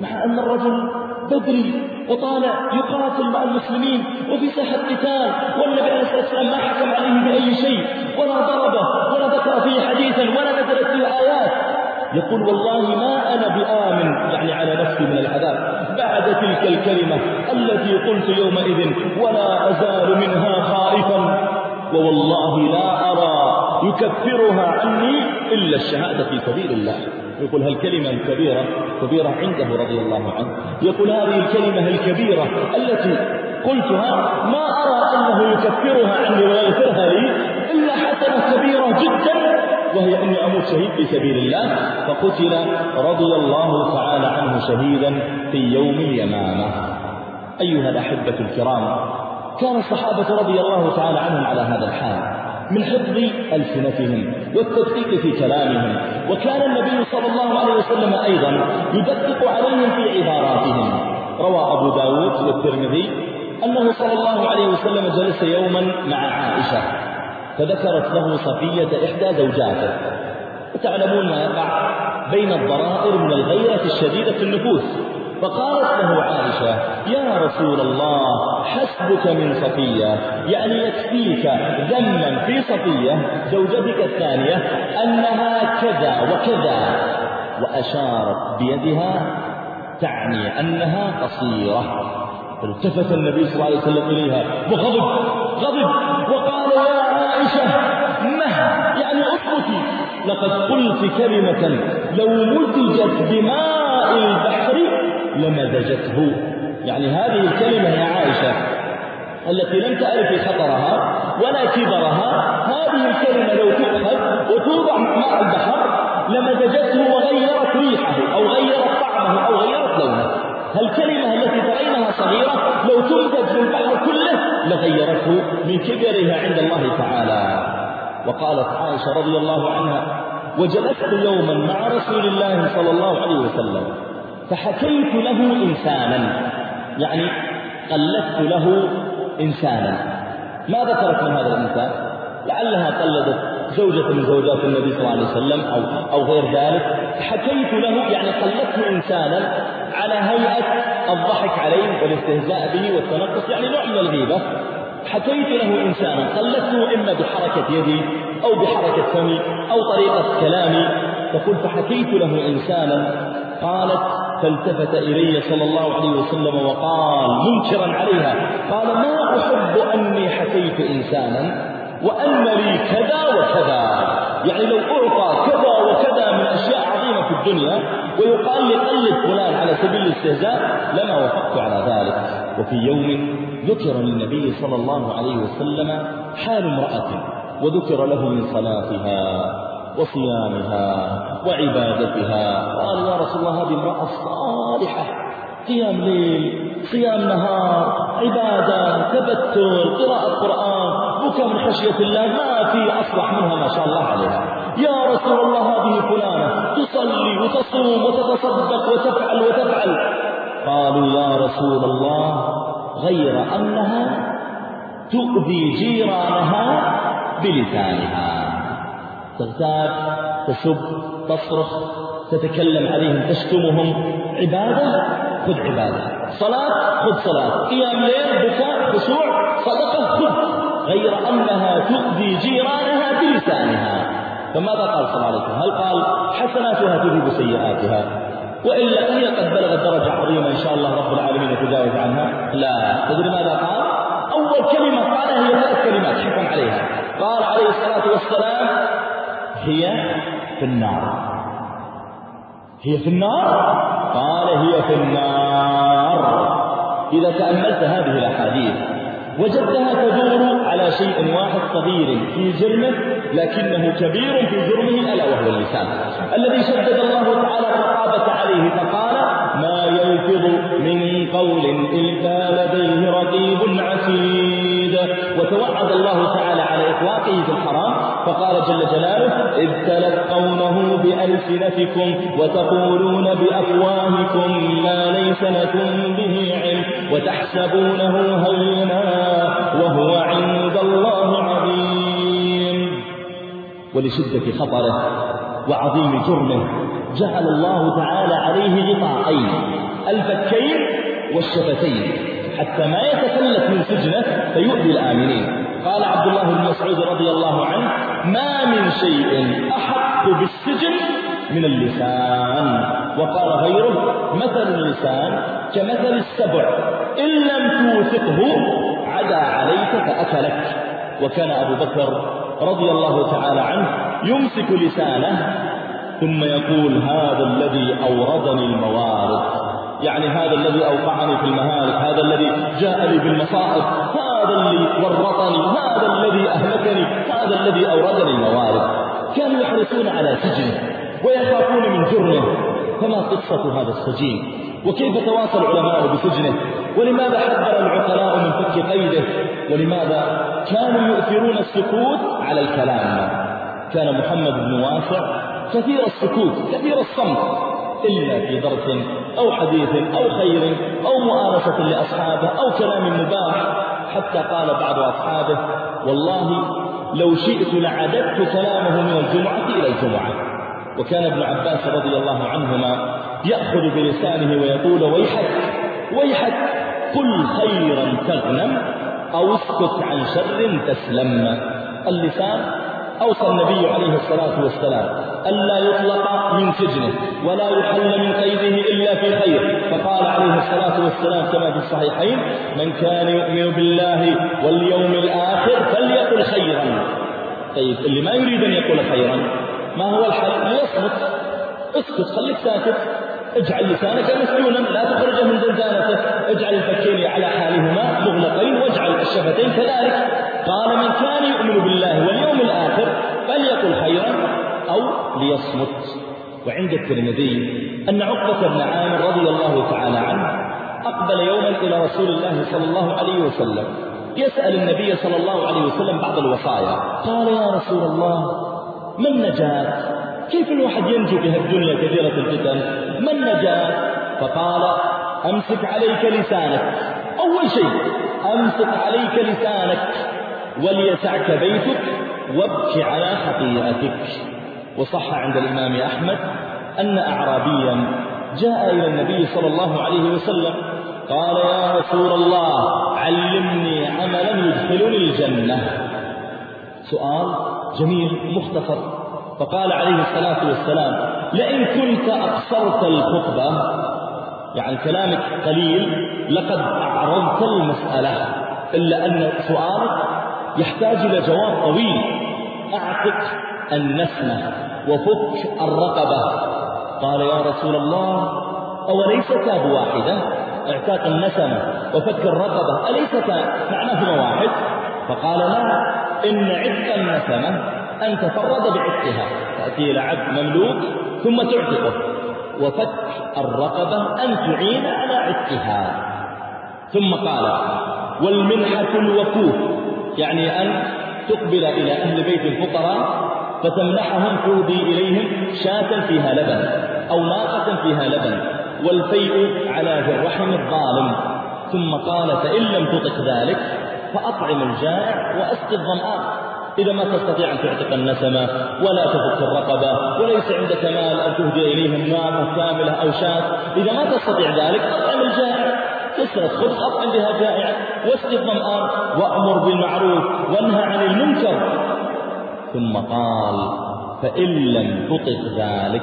مع أن الرجل بدري وطالع يقاتل مع المسلمين وفي ساحة قتال والنبي عليه الصلاة والسلام ما حكم عليه بأي شيء ولا ضربه ولا ذكر فيه حديثا ولا نزلت فيه آيات. يقول والله ما أنا بآمن يعني على نفسي من العذاب. بعد تلك الكلمة التي قلت يومئذ ولا أزال منها خائفا. ووالله لا أرى يكفرها عني إلا الشهادة في سبيل الله. يقول هالكلمة الكبيرة كبيرة عنده رضي الله عنه. يقول هذه الكلمة الكبيرة التي قلتها ما أرى أنه يكفرها عني ويغفرها لي إلا حسنة كبيرة جدا وهي أني أموت شهيد في سبيل الله فقتل رضي الله تعالى عنه شهيدا في يوم اليمامة. أيها الأحبة الكرام كان الصحابة رضي الله تعالى عنهم على هذا الحال من حفظ ألسنتهم والتدقيق في كلامهم وكان النبي صلى الله عليه وسلم أيضا يدقق عليهم في عباراتهم. روى أبو داود والترمذي أنه صلى الله عليه وسلم جلس يوما مع عائشة. فذكرت له صفية إحدى زوجاته. وتعلمون ما يقع بين الضرائر من الغيرة الشديدة في النفوس. فقالت له عائشة يا رسول الله حسبك من صفية. يعني يكفيك ذما في صفية زوجتك الثانية أنها كذا وكذا. وأشارت بيدها تعني أنها قصيرة. فالتفت النبي صلى الله عليه وسلم إليها وغضب غضب وقال يا عائشة مه يعني اثبتي لقد قلت كلمة لو مزجت بماء البحر لمزجته. يعني هذه الكلمة يا عائشة التي لم تعرفي خطرها ولا كبرها هذه الكلمة لو تؤخذ وتوضع ماء البحر لمزجته وغيرت ريحه أو غيرت طعمه أو غيرت لونه. هالكلمة التي ترينها صغيرة لو تمزج في البحر كله لغيرته من كبرها عند الله تعالى. وقالت عائشة رضي الله عنها وجلست يوما مع رسول الله صلى الله عليه وسلم فحكيت له إنسانا يعني قلدت له إنسانا. ما ذكرت من هذا الإنسان؟ لعلها قلدت زوجة من زوجات النبي صلى الله عليه وسلم أو, أو غير ذلك. حكيت له يعني قلدت إنسانا على هيئة الضحك عليه والاستهزاء به والتنقص يعني نوع من الغيبة. حكيت له إنسانا قلدته إما بحركة يدي أو بحركة فمي أو طريقة كلامي. تقول فحكيت له إنسانا قالت فالتفت إلي صلى الله عليه وسلم وقال منكرا عليها قال ما أحب أني حكيت إنسانا؟ وأن لي كذا وكذا. يعني لو أعطى كذا وكذا من أشياء عظيمة في الدنيا ويقال لي فلان على سبيل الاستهزاء لما وافقت على ذلك. وفي يوم ذكر للنبي صلى الله عليه وسلم حال امرأة وذكر له من صلاتها وصيامها وعبادتها. قال يا رسول الله هذه امرأة صالحة. قيام ليل صيام نهار عبادة تبتل قراءة قرآن بكى من خشية الله ما في أصلح منها ما شاء الله عليها. يا رسول الله هذه فلانة تصلي وتصوم وتتصدق وتفعل وتفعل. قالوا يا رسول الله غير أنها تؤذي جيرانها بلسانها. تغتاب تسب تصرخ تتكلم عليهم تشتمهم. عبادة خذ عبادة. صلاة خذ صلاة. قيام ليل بكاء خشوع صدقة خذ. غير أنها تؤذي جيرانها بلسانها. فماذا قال صلى الله عليه وسلم؟ هل قال حسناتها تذهب سيئاتها وإلا هي قد بلغت درجة عظيمة إن شاء الله رب العالمين يتجاوز عنها. لا. تدري ماذا قال؟ أول كلمة قالها هي ثلاث كلمات حكم عليها. قال عليه الصلاة والسلام هي في النار. هي في النار؟ قال هي في النار. إذا تأملت هذه الأحاديث وجدتها تدور على شيء واحد صغير في جرمه لكنه كبير في جرمه ألا وهو اللسان. الذي شدد الله تعالى الرقابة عليه فقال ما يلفظ من قول إلا لديه رقيب عتيد وتوعد الله تعالى على إطلاقه في الحرام فقال جل جلاله إذ تلقونه بألسنتكم وتقولون بأفواهكم ما ليس لكم به علم وتحسبونه هينا وهو عند الله عظيم. ولشدة خطره وعظيم جرمه جعل الله تعالى عليه غطاءين الفكين والشفتين حتى ما يتفلت من سجنة فيؤذي الآمنين. قال عبد الله بن مسعود رضي الله عنه ما من شيء أحق بالسجن من اللسان. وقال غيره مثل اللسان كمثل السبع إن لم توثقه عدا عليك فأكلك. وكان أبو بكر رضي الله تعالى عنه يمسك لسانه ثم يقول هذا الذي أوردني الموارد. يعني هذا الذي أوقعني في المهالك هذا الذي جاء لي بالمصائب هذا الذي ورطني هذا الذي أهلكني هذا الذي أوردني الموارد. كانوا يحرصون على سجنه ويخافون من جرمه. فما قصة هذا السجين؟ وكيف تواصل العلماء بسجنه؟ ولماذا حذر العقلاء من فك قيده؟ ولماذا كانوا يؤثرون السكوت على الكلام. كان محمد بن واسع كثير السكوت كثير الصمت إلا في درس أو حديث أو خير أو مؤانسة لأصحابه أو كلام مباح. حتى قال بعض أصحابه والله لو شئت لعددت كلامه من الجمعة إلى الجمعة. وكان ابن عباس رضي الله عنهما يأخذ بلسانه ويقول ويحك ويحك قل خيرا تغنم. أو اسكت عن شر تسلم. اللسان أوصى النبي عليه الصلاة والسلام ألا يطلق من سجنه ولا يحل من قيده إلا في خير. فقال عليه الصلاة والسلام كما في الصحيحين من كان يؤمن بالله واليوم الآخر فليقل خيرا. طيب اللي ما يريد أن يقول خيرا ما هو الحل؟ ليصمت. اسكت خليك ساكت. اجعل لسانك مسجونا لا تخرجه من زنزانته اجعل الفكين على حالهما مغلقين واجعل الشفتين كذلك. قال من كان يؤمن بالله واليوم الآخر فليقل خيرا أو ليصمت. وعند الترمذي أن عقبة بن عامر رضي الله تعالى عنه أقبل يوما إلى رسول الله صلى الله عليه وسلم يسأل النبي صلى الله عليه وسلم بعض الوصايا قال يا رسول الله ما النجاة كيف الواحد ينجو بها الدنيا كثيرة الفتن؟ ما النجاة فقال أمسك عليك لسانك. أول شيء أمسك عليك لسانك. وليسعك بيتك وابك على خطيئتك. وصح عند الإمام أحمد أن أعرابيا جاء إلى النبي صلى الله عليه وسلم قال يا رسول الله علمني عملا يدخلني الجنة. سؤال جميل مختصر. فقال عليه الصلاة والسلام لئن كنت أقصرت الخطبة يعني كلامك قليل لقد أعرضت المسألة إلا أن سؤالك يحتاج إلى جواب طويل. أعتق النسمة وفك الرقبة. قال يا رسول الله أوليستا بواحدة اعتاق النسمة وفك الرقبة. أليستا معناهما واحد؟ فقال لا. إن عتق النسمة أن تفرد بعتقها. تأتي إلى عبد مملوك ثم تعتقه. وفك الرقبة أن تعين على عتقها. ثم قال والمنحة الوكوف يعني أن تقبل إلى أهل بيت الفقراء فتمنحهم تهدي إليهم شاة فيها لبن أو ناقة فيها لبن والفيء على ذي الرحم الظالم. ثم قال فإن لم تطق ذلك فأطعم الجائع وأسق الظمآن. إذا ما تستطيع أن تعتق النسمة ولا تفك الرقبة وليس عندك مال أن تهدي إليهم ناقة كاملة أو شاة إذا ما تستطيع ذلك أطعم الجائع كسرة خبز أطعم بها جائعا واسق الظمآن وأمر بالمعروف وانهى عن المنكر. ثم قال فإن لم تطق ذلك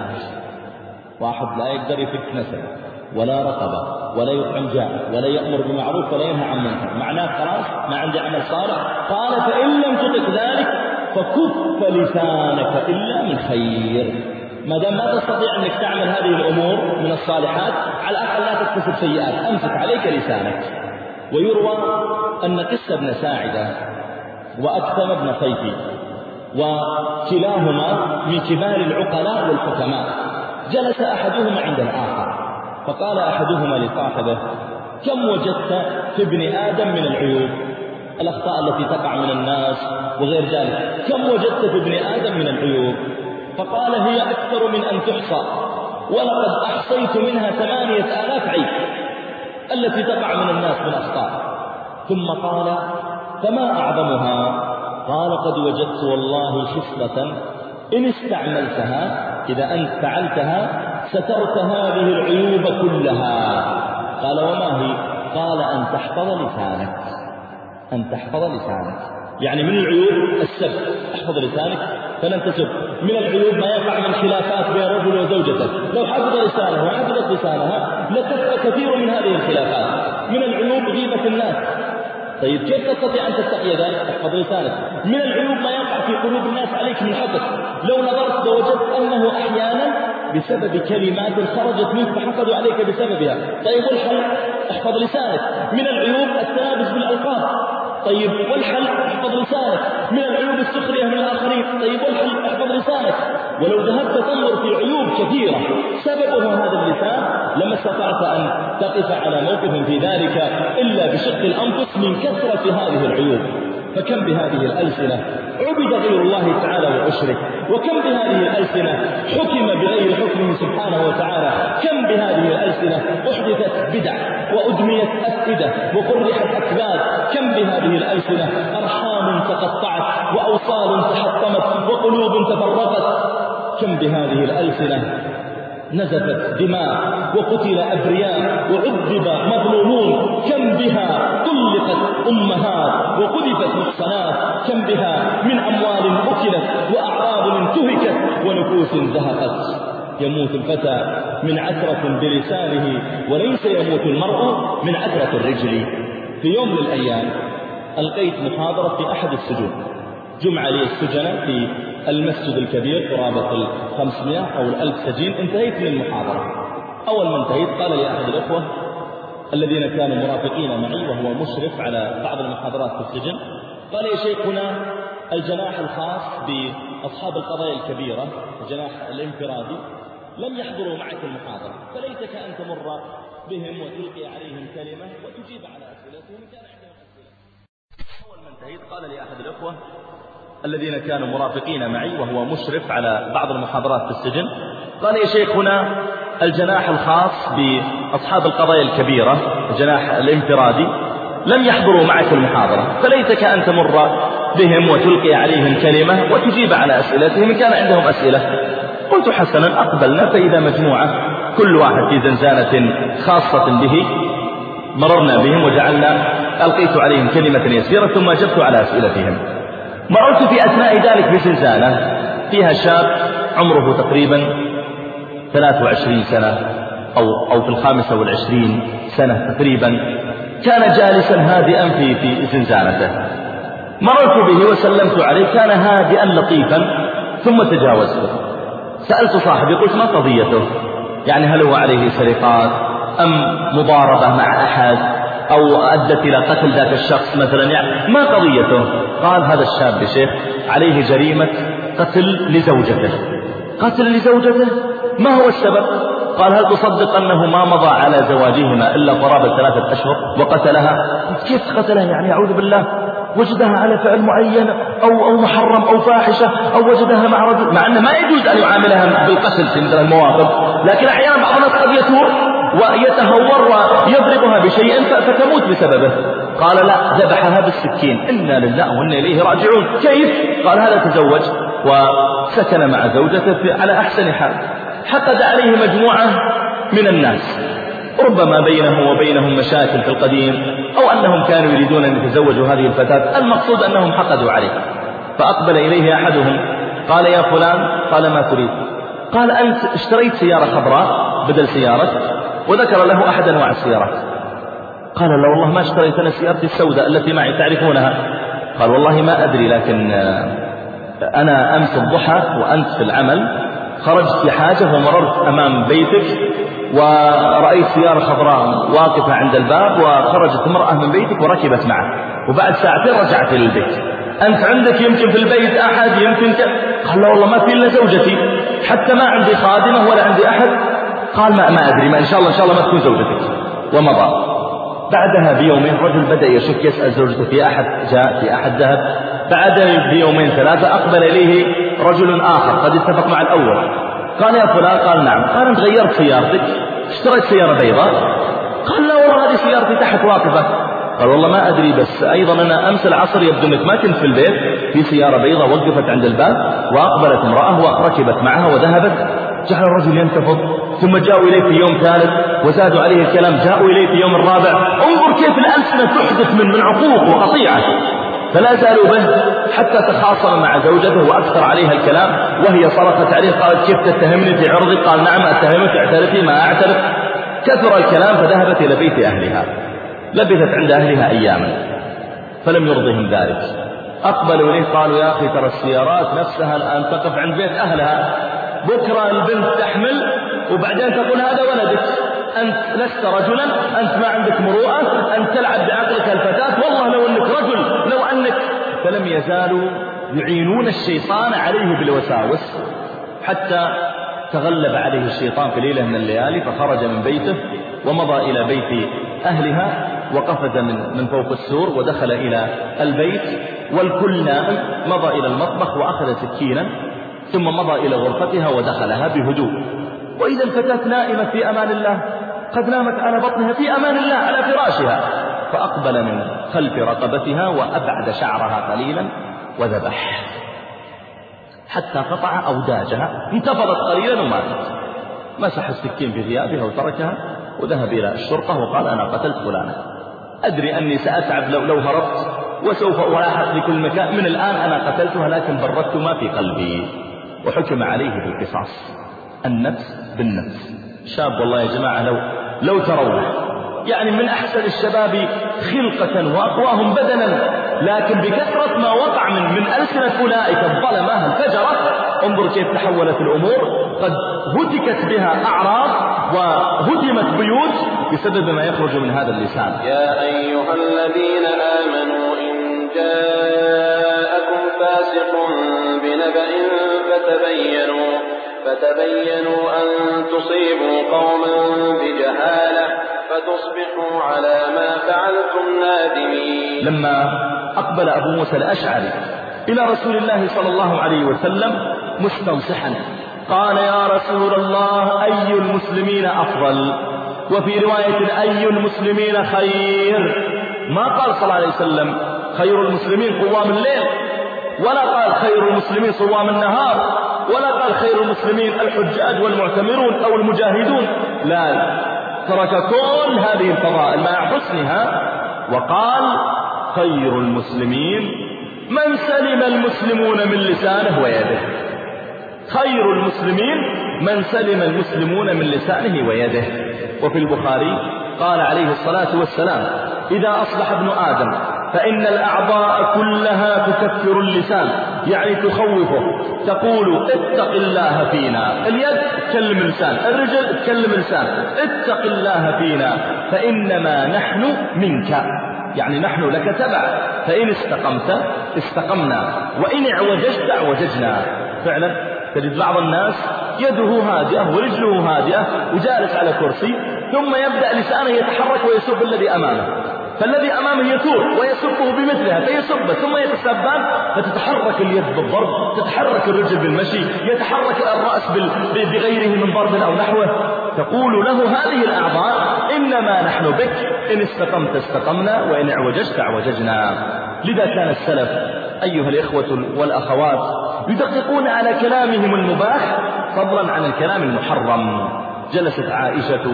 واحد لا يقدر يفك نسمة. ولا رقبة ولا يطعم جائع ولا يأمر بمعروف ولا ينهى عن منكر. معناه خلاص ما عندي عمل صالح. قال فإن لم تطق ذلك فكف لسانك إلا من خير. ما دام ما تستطيع أنك تعمل هذه الأمور من الصالحات على الأقل لا تكتسب سيئات. أمسك عليك لسانك. ويروى أن قس بن ساعدة وأكثم بن صيفي وكلاهما من كبار العقلاء والحكماء. جلس أحدهما عند الآخر. فقال أحدهما لصاحبه كم وجدت في ابن آدم من العيوب؟ الأخطاء التي تقع من الناس وغير ذلك كم وجدت في ابن آدم من العيوب؟ فقال هي أكثر من أن تحصى ولقد أحصيت منها ثمانية آلاف عيب التي تقع من الناس من أخطاء. ثم قال فما أعظمها؟ قال قد وجدت والله خصلة إن استعملتها إذا أنت فعلتها سترت هذه العيوب كلها. قال وما هي؟ قال أن تحفظ لسانك. أن تحفظ لسانك. يعني من العيوب؟ السب. احفظ لسانك. فلن تسب. من العيوب ما يقع من خلافات بين الرجل وزوجته. لو حفظ لسانه وحفظت لسانها لكف كثير من هذه الخلافات. من العيوب غيبة الناس. طيب كيف تستطيع أن تتقي ذلك؟ احفظ لسانك من العيوب ما يقع في قلوب الناس عليك من حقد لو نظرت لوجدت أنه أحيانا بسبب كلمات خرجت منك فحقدوا عليك بسببها. طيب والحل أحفظ لسانك. من العيوب التلابس بالألقاب. طيب والحل أحفظ لسانك. من العيوب السخرية من الآخرين. طيب والحل أحفظ لسانك. ولو ذهبت تنظر في عيوب كثيرة سببها هذا اللسان لما استطعت أن تقف على موقف في ذلك إلا بشق الأنفس من كثرة هذه العيوب. فكم بهذه الألسنة عبد غير الله تعالى وأشرك وكم بهذه الألسنة حكم بغير حكمه سبحانه وتعالى؟ كم بهذه الألسنة أحدثت بدع وأدميت أفئدة وقرحت أكباد؟ كم بهذه الألسنة أرحام تقطعت وأوصال تحطمت وقلوب تفرقت؟ كم بهذه الألسنة نزفت دماء وقتل أبرياء وعذب مظلومون. كم بها طلقت أمهات وقذفت محصنات. كم بها من أموال أكلت وأعراض انتهكت ونفوس زهقت. يموت الفتى من عثرة بلسانه وليس يموت المرء من عثرة الرجل. في يوم من الأيام ألقيت محاضرة في أحد السجون. جمع لي السجناء في المسجد الكبير قرابة الخمسمائة أو الألف سجين. انتهيت من المحاضرة. أول ما انتهيت قال لي أحد الأخوة الذين كانوا مرافقين معي وهو مشرف على بعض المحاضرات في السجن قال يا شيخ هنا الجناح الخاص بأصحاب القضايا الكبيرة الجناح الانفرادي لم يحضروا معك المحاضرة. فليتك أن تمر بهم وتلقي عليهم كلمة وتجيب على أسئلتهم. كان عندهم أسئلة. أول ما انتهيت قال لي أحد الأخوة الذين كانوا مرافقين معي وهو مشرف على بعض المحاضرات في السجن. قال يا شيخ هنا الجناح الخاص بأصحاب القضايا الكبيرة الجناح الانفرادي لم يحضروا معك المحاضرة. فليتك أن تمر بهم وتلقي عليهم كلمة وتجيب على أسئلتهم إن كان عندهم أسئلة. قلت حسنا أقبلنا فإذا مجموعة كل واحد في زنزانة خاصة به مررنا بهم وجعلنا ألقيت عليهم كلمة يسيرة ثم أجبت على أسئلتهم. مررت في أثناء ذلك بزنزانة فيها شاب عمره تقريبا 23 سنة أو, أو في الخامسة والعشرين سنة تقريبا كان جالسا هادئا في, في زنزانته مررت به وسلمت عليه كان هادئا لطيفا ثم تجاوزته. سألت صاحبي قلت ما قضيته؟ يعني هل هو عليه سرقات أم مضاربة مع أحد أو أدت إلى قتل ذاك الشخص مثلا؟ يعني ما قضيته؟ قال هذا الشاب يا شيخ عليه جريمة قتل لزوجته. قتل لزوجته؟ ما هو السبب؟ قال هل تصدق أنه ما مضى على زواجهما إلا قرابة ثلاثة أشهر وقتلها؟ كيف قتلها يعني؟ أعوذ بالله. وجدها على فعل معين أو, أو محرم أو فاحشة أو وجدها مع رجل مع أنه ما يجوز أن يعاملها بالقتل في مثل المواقف لكن أحيانا بعض الناس قد يثور ويتهور ويضربها بشيء فتموت بسببه. قال لا ذبحها بالسكين. إنا لله وإنا إليه راجعون. كيف؟ قال هذا تزوج وسكن مع زوجته على أحسن حال. حقد عليه مجموعة من الناس. ربما بينه وبينهم مشاكل في القديم أو أنهم كانوا يريدون أن يتزوجوا هذه الفتاة. المقصود أنهم حقدوا عليه فأقبل إليه أحدهم قال يا فلان قال ما تريد؟ قال أنت اشتريت سيارة خضراء بدل سيارة. وذكر له أحد أنواع السيارات قال لا والله ما اشتريت أنا سيارتي السوداء التي معي تعرفونها؟ قال والله ما أدري لكن أنا أمس الضحى وأنت في العمل خرجت في حاجة ومررت أمام بيتك ورأيت سيارة خضراء واقفة عند الباب وخرجت امرأة من بيتك وركبت معه. وبعد ساعتين رجعت إلى البيت. أنت عندك يمكن في البيت أحد يمكن ك... قال لا والله ما في إلا زوجتي حتى ما عندي خادمة ولا عندي أحد. قال ما, ما أدري ما إن شاء الله إن شاء الله ما تكون زوجتك. ومضى بعدها بيومين رجل بدأ يشك يسأل زوجته في أحد جاء؟ في أحد ذهب؟ بعدها بيومين ثلاثة أقبل إليه رجل آخر قد اتفق مع الأول. قال يا فلان قال نعم. قال أنت غيرت سيارتك. اشتريت سيارة بيضاء. قال لا والله هذه سيارتي تحت واقفة. قال والله ما أدري بس أيضا أنا أمس العصر يبدو أنك ما كنت في البيت. في سيارة بيضاء وقفت عند الباب وأقبلت امرأة وركبت معها وذهبت. جعل الرجل ينتفض. ثم جاءوا إليه في يوم ثالث وزادوا عليه الكلام جاءوا إليه في يوم الرابع. انظر كيف الألسنة تحدث من من عقوق وقطيعة. فلا زالوا به حتى تخاصم مع زوجته وأكثر عليها الكلام وهي صرخت عليه قالت كيف تتهمني في عرضي؟ قال نعم أتهمك اعترفي ما أعترف. كثر الكلام فذهبت إلى بيت أهلها. لبثت عند أهلها أياما فلم يرضهم ذلك. أقبلوا إليه قالوا يا أخي ترى السيارات نفسها الآن تقف عند بيت أهلها. بكرة البنت تحمل وبعدين تقول هذا ولدك. أنت لست رجلا أنت ما عندك مروءة أنت تلعب بعقلك الفتاة. والله لو أنك رجل لو أنك فلم يزالوا يعينون الشيطان عليه بالوساوس حتى تغلب عليه الشيطان في ليلة من الليالي فخرج من بيته ومضى إلى بيت أهلها وقفز من من فوق السور ودخل إلى البيت. والكل نائم مضى إلى المطبخ وأخذ سكينا ثم مضى إلى غرفتها ودخلها بهدوء. وإذا الفتاة نائمة في أمان الله. قد نامت على بطنها في أمان الله على فراشها. فأقبل من خلف رقبتها وأبعد شعرها قليلا وذبح. حتى قطع أوداجها. انتفضت قليلا وماتت مسح السكين في ثيابها وتركها وذهب إلى الشرطة وقال أنا قتلت فلانة. أدري أني سأتعب لو, لو هربت. وسوف ألاحق لكل مكان. من الآن أنا قتلتها لكن بردت ما في قلبي. وحكم عليه بالقصاص. النفس بالنفس. شاب والله يا جماعة لو لو تروا يعني من أحسن الشباب خلقة وأقواهم بدنا. لكن بكثرة ما وقع من من ألسنة أولئك الظلمة الفجرة انظر كيف تحولت الأمور. قد هتكت بها أعراض وهدمت بيوت. بسبب ما يخرج من هذا اللسان. يا أيها الذين آمنوا إن جاءكم فاسق بنبأ فتبينوا فتبينوا أن تصيبوا قوما بجهالة فتصبحوا على ما فعلتم نادمين. لما أقبل أبو موسى الأشعري إلى رسول الله صلى الله عليه وسلم مستنصحا قال يا رسول الله أي المسلمين أفضل؟ وفي رواية أي المسلمين خير؟ ما قال صلى الله عليه وسلم خير المسلمين قوام الليل. ولا قال خير المسلمين صوام النهار ولا قال خير المسلمين الحجاج والمعتمرون أو المجاهدون. لا ترك كل هذه الفضائل مع حسنها وقال خير المسلمين من سلم المسلمون من لسانه ويده. خير المسلمين من سلم المسلمون من لسانه ويده. وفي البخاري قال عليه الصلاة والسلام إذا أصبح ابن آدم فإن الأعضاء كلها تكفر اللسان يعني تخوفه تقول اتق الله فينا. اليد تكلم اللسان الرجل تكلم اللسان اتق الله فينا. فإنما نحن منك يعني نحن لك تبع. فإن استقمت استقمنا. وإن اعوججت اعوججنا. فعلا تجد بعض الناس يده هادئة ورجله هادئة وجالس على كرسي ثم يبدأ لسانه يتحرك ويسب الذي أمامه. فالذي أمامه يثور ويسبه بمثلها فيسبه ثم يتسبان فتتحرك اليد بالضرب تتحرك الرجل بالمشي يتحرك الرأس بغيره من ضرب أو نحوه. تقول له هذه الأعضاء إنما نحن بك إن استقمت استقمنا وإن اعوججت اعوججنا. لذا كان السلف أيها الإخوة والأخوات يدققون على كلامهم المباح فضلا عن الكلام المحرم. جلست عائشة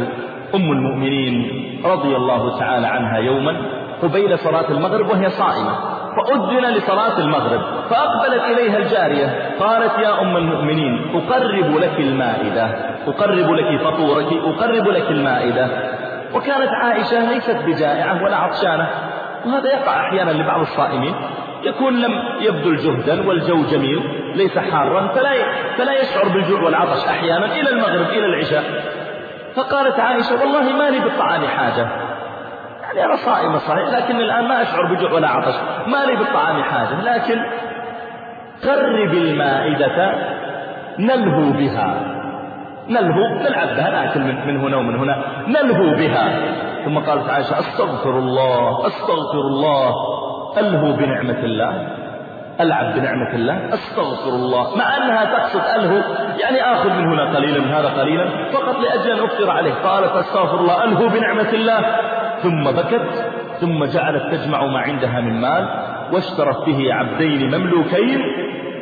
أم المؤمنين. رضي الله تعالى عنها يوما قبيل صلاة المغرب وهي صائمة. فأذن لصلاة المغرب فأقبلت إليها الجارية قالت يا أم المؤمنين أقرب لك المائدة أقرب لك فطورك أقرب لك المائدة. وكانت عائشة ليست بجائعة ولا عطشانة وهذا يقع أحيانا لبعض الصائمين. يكون لم يبذل جهدا والجو جميل ليس حارا فلا فلا يشعر بالجوع والعطش أحيانا إلى المغرب إلى العشاء. فقالت عائشة والله ما لي بالطعام حاجة. يعني أنا صائمة صحيح لكن الآن ما أشعر بجوع ولا عطش. ما لي بالطعام حاجة لكن قرب المائدة نلهو بها. نلهو نلعب بها نأكل من, من هنا ومن هنا. نلهو بها. ثم قالت عائشة أستغفر الله أستغفر الله ألهو بنعمة الله. ألعب بنعمة الله؟ أستغفر الله. مع أنها تقصد ألهو يعني آخذ من هنا قليلا من هذا قليلا. فقط لأجل أن أفطر عليه. قالت أستغفر الله. ألهو بنعمة الله. ثم بكت ثم جعلت تجمع ما عندها من مال واشترت به عبدين مملوكين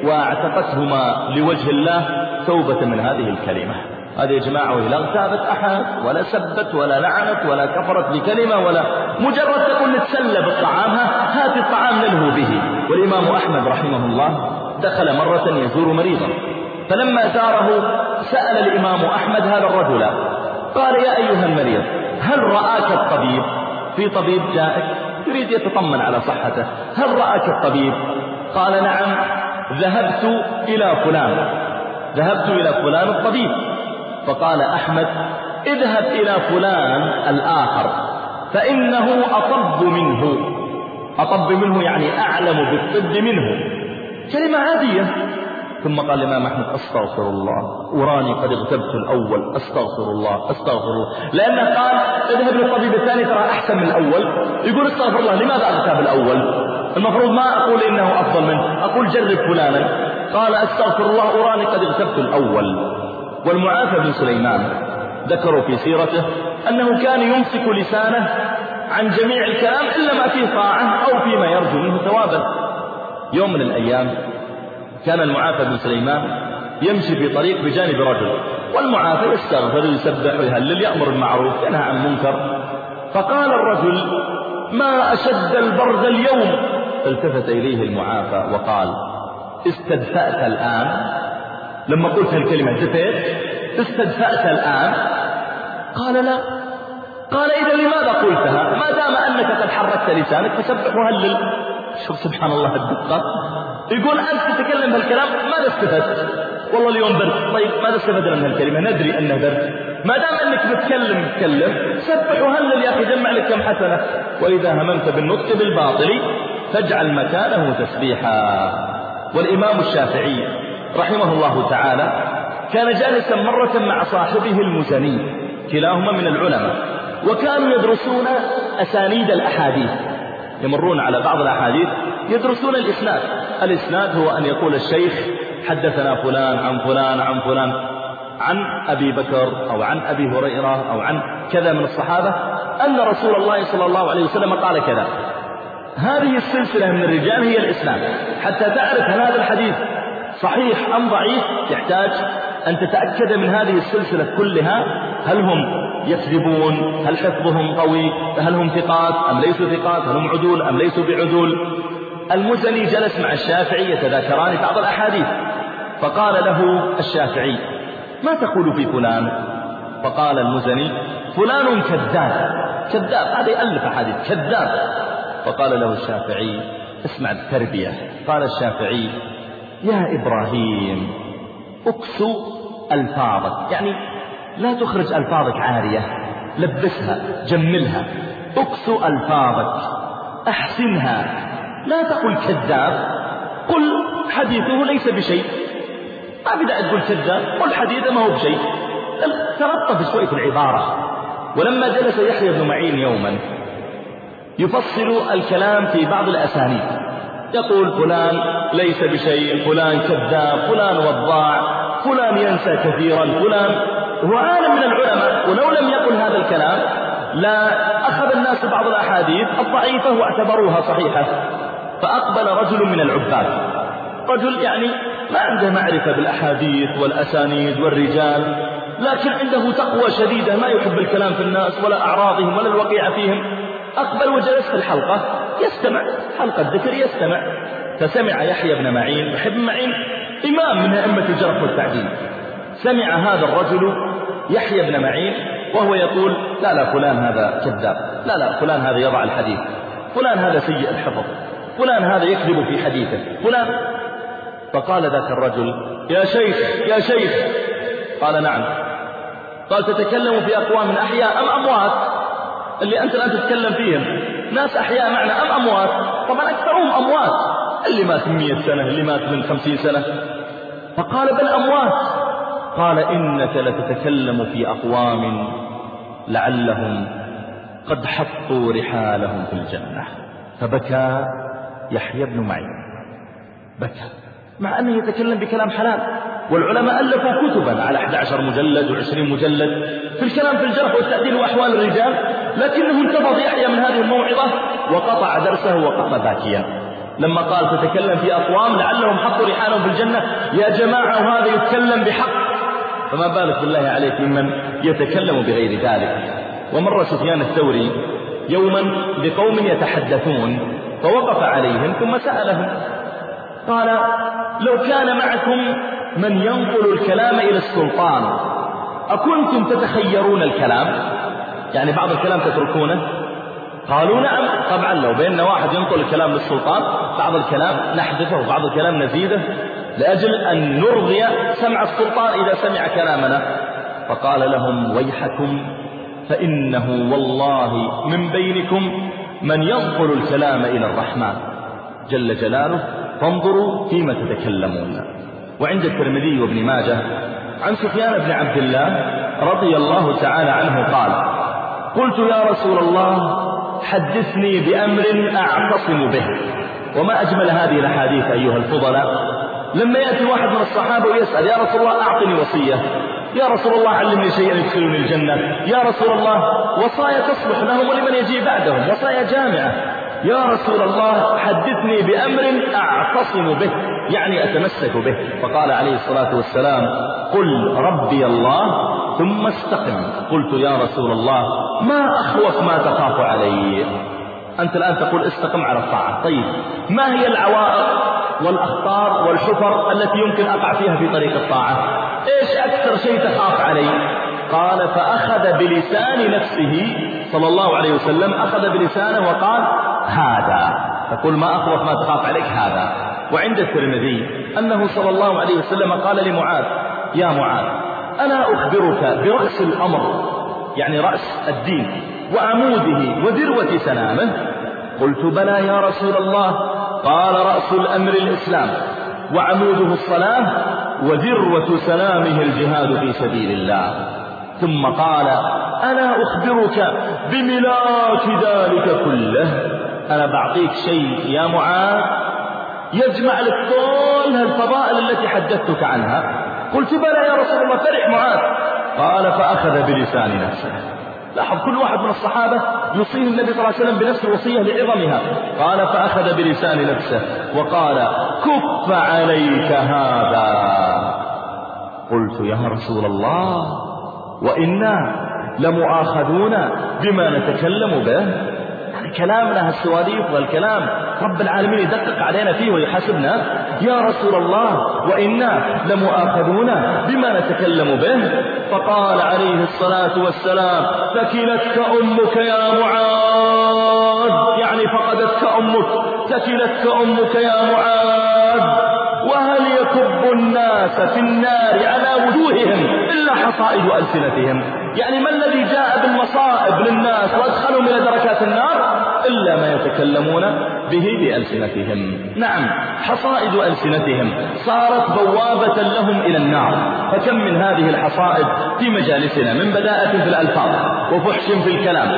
واعتقتهما لوجه الله. توبة من هذه الكلمة. جماعة وهي لا اغتابت أحد ولا سبت ولا لعنت ولا كفرت بكلمة ولا مجرد تقول نتسلى بالطعام هات الطعام نلهو به. والإمام أحمد رحمه الله دخل مرة يزور مريضا فلما زاره سأل الإمام أحمد هذا الرجل قال يا أيها المريض هل رآك الطبيب؟ في طبيب جاءك يريد يتطمن على صحته هل رأك الطبيب؟ قال نعم ذهبت إلى فلان ذهبت إلى فلان الطبيب. فقال أحمد اذهب إلى فلان الآخر فإنه أطب منه. أطب منه يعني أعلم بالطب منه. كلمة عادية. ثم قال الإمام أحمد أستغفر الله. وراني قد اغتبت الأول. أستغفر الله. أستغفر الله. لأنه قال اذهب للطبيب الثاني ترى أحسن من الأول. يقول استغفر الله لماذا أغتاب الأول؟ المفروض ما أقول إنه أفضل منه. أقول جرب فلانا. قال أستغفر الله وراني قد اغتبت الأول. والمعافى بن سليمان ذكروا في سيرته أنه كان يمسك لسانه عن جميع الكلام إلا ما فيه طاعة أو فيما يرجو منه ثوابا. يوم من الأيام كان المعافى بن سليمان يمشي في طريق بجانب رجل والمعافى يستغفر يسبح ويهلل يأمر بالمعروف ينهى عن المنكر. فقال الرجل ما أشد البرد اليوم؟ التفت إليه المعافى وقال استدفأت الآن؟ لما قلت الكلمة دفيت استدفأت الآن. قال لا. قال إذا لماذا قلتها؟ ما دام أنك قد حركت لسانك فسبح وهلل. شوف سبحان الله الدقة. يقول أنت تتكلم بهالكلام ماذا استفدت؟ والله اليوم برد. طيب ماذا استفدنا من هالكلمة ندري أنه برد. ما دام أنك بتكلم تكلم. سبح وهلل يا أخي جمع لك كم حسنة. وإذا هممت بالنطق بالباطل فاجعل مكانه تسبيحا. والإمام الشافعي رحمه الله تعالى كان جالسا مرة مع صاحبه المزني كلاهما من العلماء وكانوا يدرسون أسانيد الأحاديث. يمرون على بعض الأحاديث يدرسون الإسناد. الإسناد هو أن يقول الشيخ حدثنا فلان عن فلان عن فلان عن أبي بكر أو عن أبي هريرة أو عن كذا من الصحابة أن رسول الله صلى الله عليه وسلم قال كذا. هذه السلسلة من الرجال هي الإسلام. حتى تعرف هل هذا الحديث صحيح أم ضعيف؟ يحتاج أن تتأكد من هذه السلسلة كلها. هل هم يكذبون؟ هل حفظهم قوي؟ هل هم ثقات أم ليسوا ثقات؟ هل هم عدول أم ليسوا بعدول؟ المزني جلس مع الشافعي يتذاكران بعض الأحاديث. فقال له الشافعي ما تقول في فلان؟ فقال المزني فلان كذاب. كذاب هذا يألف أحاديث. كذاب. فقال له الشافعي اسمع التربية. قال الشافعي يا إبراهيم اكسو ألفاظك يعني لا تخرج ألفاظك عارية لبسها جملها اكسو ألفاظك أحسنها لا تقل كذاب قل حديثه ليس بشيء. ما بدأ تقول كذاب قل حديثه ما هو بشيء. تلطف شوي في العبارة. ولما جلس يحيى بن معين يوما يفصل الكلام في بعض الأسانيد. يقول فلان ليس بشيء فلان كذاب فلان وضاع فلان ينسى كثيرا فلان. هو عالم من العلماء ولو لم يقل هذا الكلام لا أخذ الناس بعض الأحاديث الضعيفة واعتبروها صحيحة. فأقبل رجل من العباد. رجل يعني ما عنده معرفة بالأحاديث والأسانيد والرجال لكن عنده تقوى شديدة ما يحب الكلام في الناس ولا أعراضهم ولا الوقيع فيهم. أقبل وجلس في الحلقة. يستمع. حلقة ذكر يستمع. فسمع يحيى بن معين يحيى بن معين إمام من أئمة الجرح والتعديل. سمع هذا الرجل يحيى بن معين وهو يقول لا لا فلان هذا كذاب. لا لا فلان هذا يضع الحديث. فلان هذا سيء الحفظ. فلان هذا يكذب في حديثه. فلان. فقال ذاك الرجل يا شيخ يا شيخ. قال نعم. قال تتكلم في أقوام أحياء أم أموات؟ اللي أنت الآن تتكلم فيهم. ناس أحياء معنا أم أموات؟ طبعا أكثرهم أموات. اللي مات من مئة سنة اللي مات من خمسين سنة. فقال بل أموات. قال إنك لتتكلم في أقوام لعلهم قد حطوا رحالهم في الجنة. فبكى يحيى بن معين. بكى. مع أنه يتكلم بكلام حلال. والعلماء ألفوا كتبا على 11 مجلد و20 مجلد في الكلام في الجرح والتعديل وأحوال الرجال لكنه انتفض يحيى من هذه الموعظة وقطع درسه وقف باكيا. لما قال تتكلم في أقوام لعلهم حطوا رحالهم في الجنة يا جماعة وهذا يتكلم بحق. فما بالك بالله عليك ممن يتكلم بغير ذلك. ومر سفيان الثوري يوما بقوم يتحدثون فوقف عليهم ثم سألهم قال لو كان معكم من ينقل الكلام إلى السلطان. أكنتم تتخيرون الكلام؟ يعني بعض الكلام تتركونه؟ قالوا نعم. طبعا لو بيننا واحد ينقل الكلام للسلطان بعض الكلام نحذفه وبعض الكلام نزيده لأجل أن نرضي سمع السلطان إذا سمع كلامنا. فقال لهم ويحكم فإنه والله من بينكم من ينقل الكلام إلى الرحمن. جل جلاله فانظروا فيما تتكلمون. وعند الترمذي وابن ماجه عن سفيان بن عبد الله رضي الله تعالى عنه قال قلت يا رسول الله حدثني بأمر أعتصم به. وما أجمل هذه الأحاديث أيها الفضلاء. لما يأتي واحد من الصحابة ويسأل يا رسول الله أعطني وصية. يا رسول الله علمني شيئا يدخلني الجنة. يا رسول الله وصايا تصلح لهم ولمن يجي بعدهم. وصايا جامعة. يا رسول الله حدثني بأمر أعتصم به. يعني أتمسك به. فقال عليه الصلاة والسلام قل ربي الله ثم استقم. قلت يا رسول الله ما أخوف ما تخاف علي. أنت الآن تقول استقم على الطاعة. طيب ما هي العوائق والأخطار والحفر التي يمكن أقع فيها في طريق الطاعة؟ إيش أكثر شيء تخاف علي؟ قال فأخذ بلسان نفسه. صلى الله عليه وسلم أخذ بلسانه وقال هذا. تقول ما أخوف ما تخاف عليك هذا. وعند الترمذي أنه صلى الله عليه وسلم قال لمعاذ يا معاذ أنا أخبرك برأس الأمر يعني رأس الدين وعموده وذروة سنامه؟ قلت بلى يا رسول الله قال رأس الأمر الإسلام وعموده الصلاة وذروة سلامه الجهاد في سبيل الله. ثم قال أنا أخبرك بملاك ذلك كله؟ أنا بعطيك شيء يا معاذ؟ يجمع لك كل الفضائل التي حدثتك عنها. قلت بلى يا رسول الله فرح معاذ. قال فأخذ بلسان نفسه. لاحظ كل واحد من الصحابة يوصيه النبي صلى الله عليه وسلم بنفس الوصية لعظمها. قال فأخذ بلسان نفسه وقال كف عليك هذا. قلت يا رسول الله وإنا لمؤاخذون بما نتكلم به. كلامنا هالسواليف والكلام رب العالمين يدقق علينا فيه ويحاسبنا. يا رسول الله وإنا لمؤاخذون بما نتكلم به. فقال عليه الصلاة والسلام ثكلتك أمك يا معاذ. يعني فقدتك أمك ثكلتك أمك يا معاذ. وهل يكب الناس في النار على وجوههم إلا حصائد ألسنتهم؟ يعني ما الذي جاء بالمصائب للناس وأدخلهم إلى دركات النار؟ إلا ما يتكلمون به بألسنتهم. نعم حصائد ألسنتهم صارت بوابة لهم إلى النار. فكم من هذه الحصائد في مجالسنا؟ من بداءة في الألفاظ وفحش في الكلام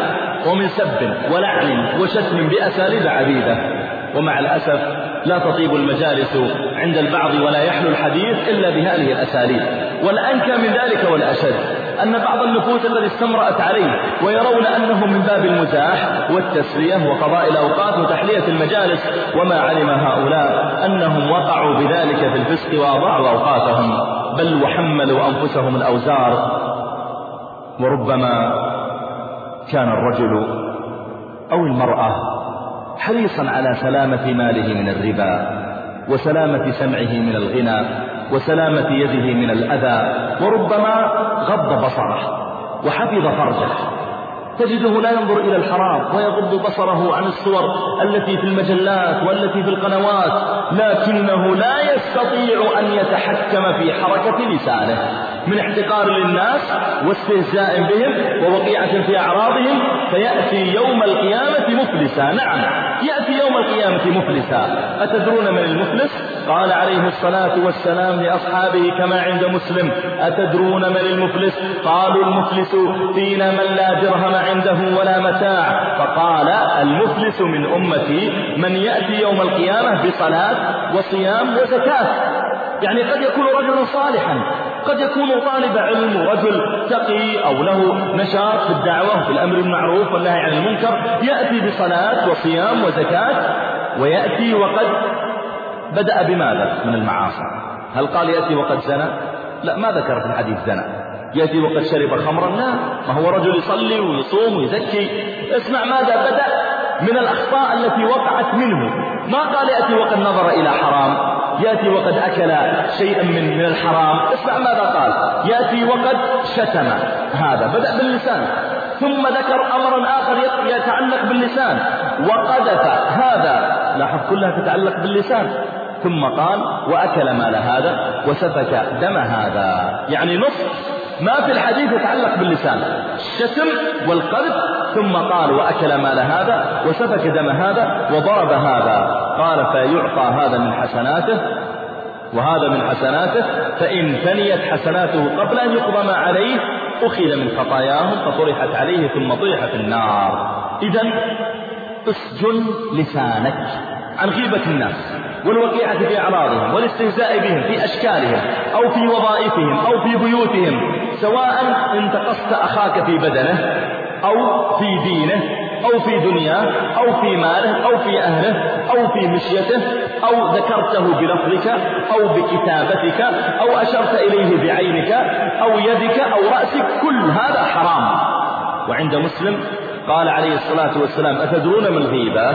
ومن سب ولعن وشتم بأساليب عديدة. ومع الأسف لا تطيب المجالس عند البعض ولا يحلو الحديث إلا بهذه الأساليب. والأنكى من ذلك والأشد أن بعض النفوس الذي استمرأت عليه ويرون أنه من باب المزاح والتسلية وقضاء الأوقات وتحلية المجالس وما علم هؤلاء أنهم وقعوا بذلك في الفسق وأضاعوا أوقاتهم بل وحملوا أنفسهم الأوزار. وربما كان الرجل أو المرأة حريصا على سلامة ماله من الربا وسلامة سمعه من الغنى وسلامة يده من الأذى وربما غض بصره وحفظ فرجه. تجده لا ينظر إلى الحرام ويغض بصره عن الصور التي في المجلات والتي في القنوات لكنه لا يستطيع أن يتحكم في حركة لسانه. من احتقار للناس واستهزاء بهم ووقيعة في أعراضهم فيأتي يوم القيامة مفلسا. نعم يأتي يوم القيامة مفلسا. أتدرون من المفلس؟ قال عليه الصلاة والسلام لأصحابه كما عند مسلم أتدرون من المفلس؟ قالوا المفلس فينا من لا درهم عنده ولا متاع. فقال المفلس من أمتي من يأتي يوم القيامة بصلاة وصيام وزكاة. يعني قد يكون رجلا صالحا. قد يكون طالب علم ورجل تقي أو له نشاط في الدعوة في الأمر بالمعروف والنهي عن المنكر يأتي بصلاة وصيام وزكاة ويأتي وقد بدأ بماذا من المعاصي؟ هل قال يأتي وقد زنى؟ لا ما ذكر في الحديث زنى. يأتي وقد شرب خمرا؟ لا ما هو رجل يصلي ويصوم ويزكي. اسمع ماذا بدأ من الأخطاء التي وقعت منه. ما قال يأتي وقد نظر إلى حرام؟ يأتي وقد أكل شيئا من من الحرام. اسمع ماذا قال. يأتي وقد شتم. هذا بدأ باللسان. ثم ذكر أمرا آخر يتعلق باللسان. وقذف. هذا لاحظ كلها تتعلق باللسان. ثم قال وأكل مال هذا وسفك دم هذا. يعني نص. ما في الحديث يتعلق باللسان. الشتم والقذف. ثم قال وأكل مال هذا وسفك دم هذا وضرب هذا. قال فيعطى هذا من حسناته وهذا من حسناته فإن فنيت حسناته قبل أن يقضى ما عليه أخذ من خطاياهم فطرحت عليه ثم طرح في النار. إذا اسجن لسانك عن غيبة الناس والوقيعة في أعراضهم والاستهزاء بهم في أشكالهم أو في وظائفهم أو في بيوتهم سواء انتقصت أخاك في بدنه أو في دينه أو في دنياه أو في ماله أو في أهله أو في مشيته أو ذكرته بلفظك أو بكتابتك أو أشرت إليه بعينك أو يدك أو رأسك كل هذا حرام. وعند مسلم قال عليه الصلاة والسلام أتدرون من الغيبة؟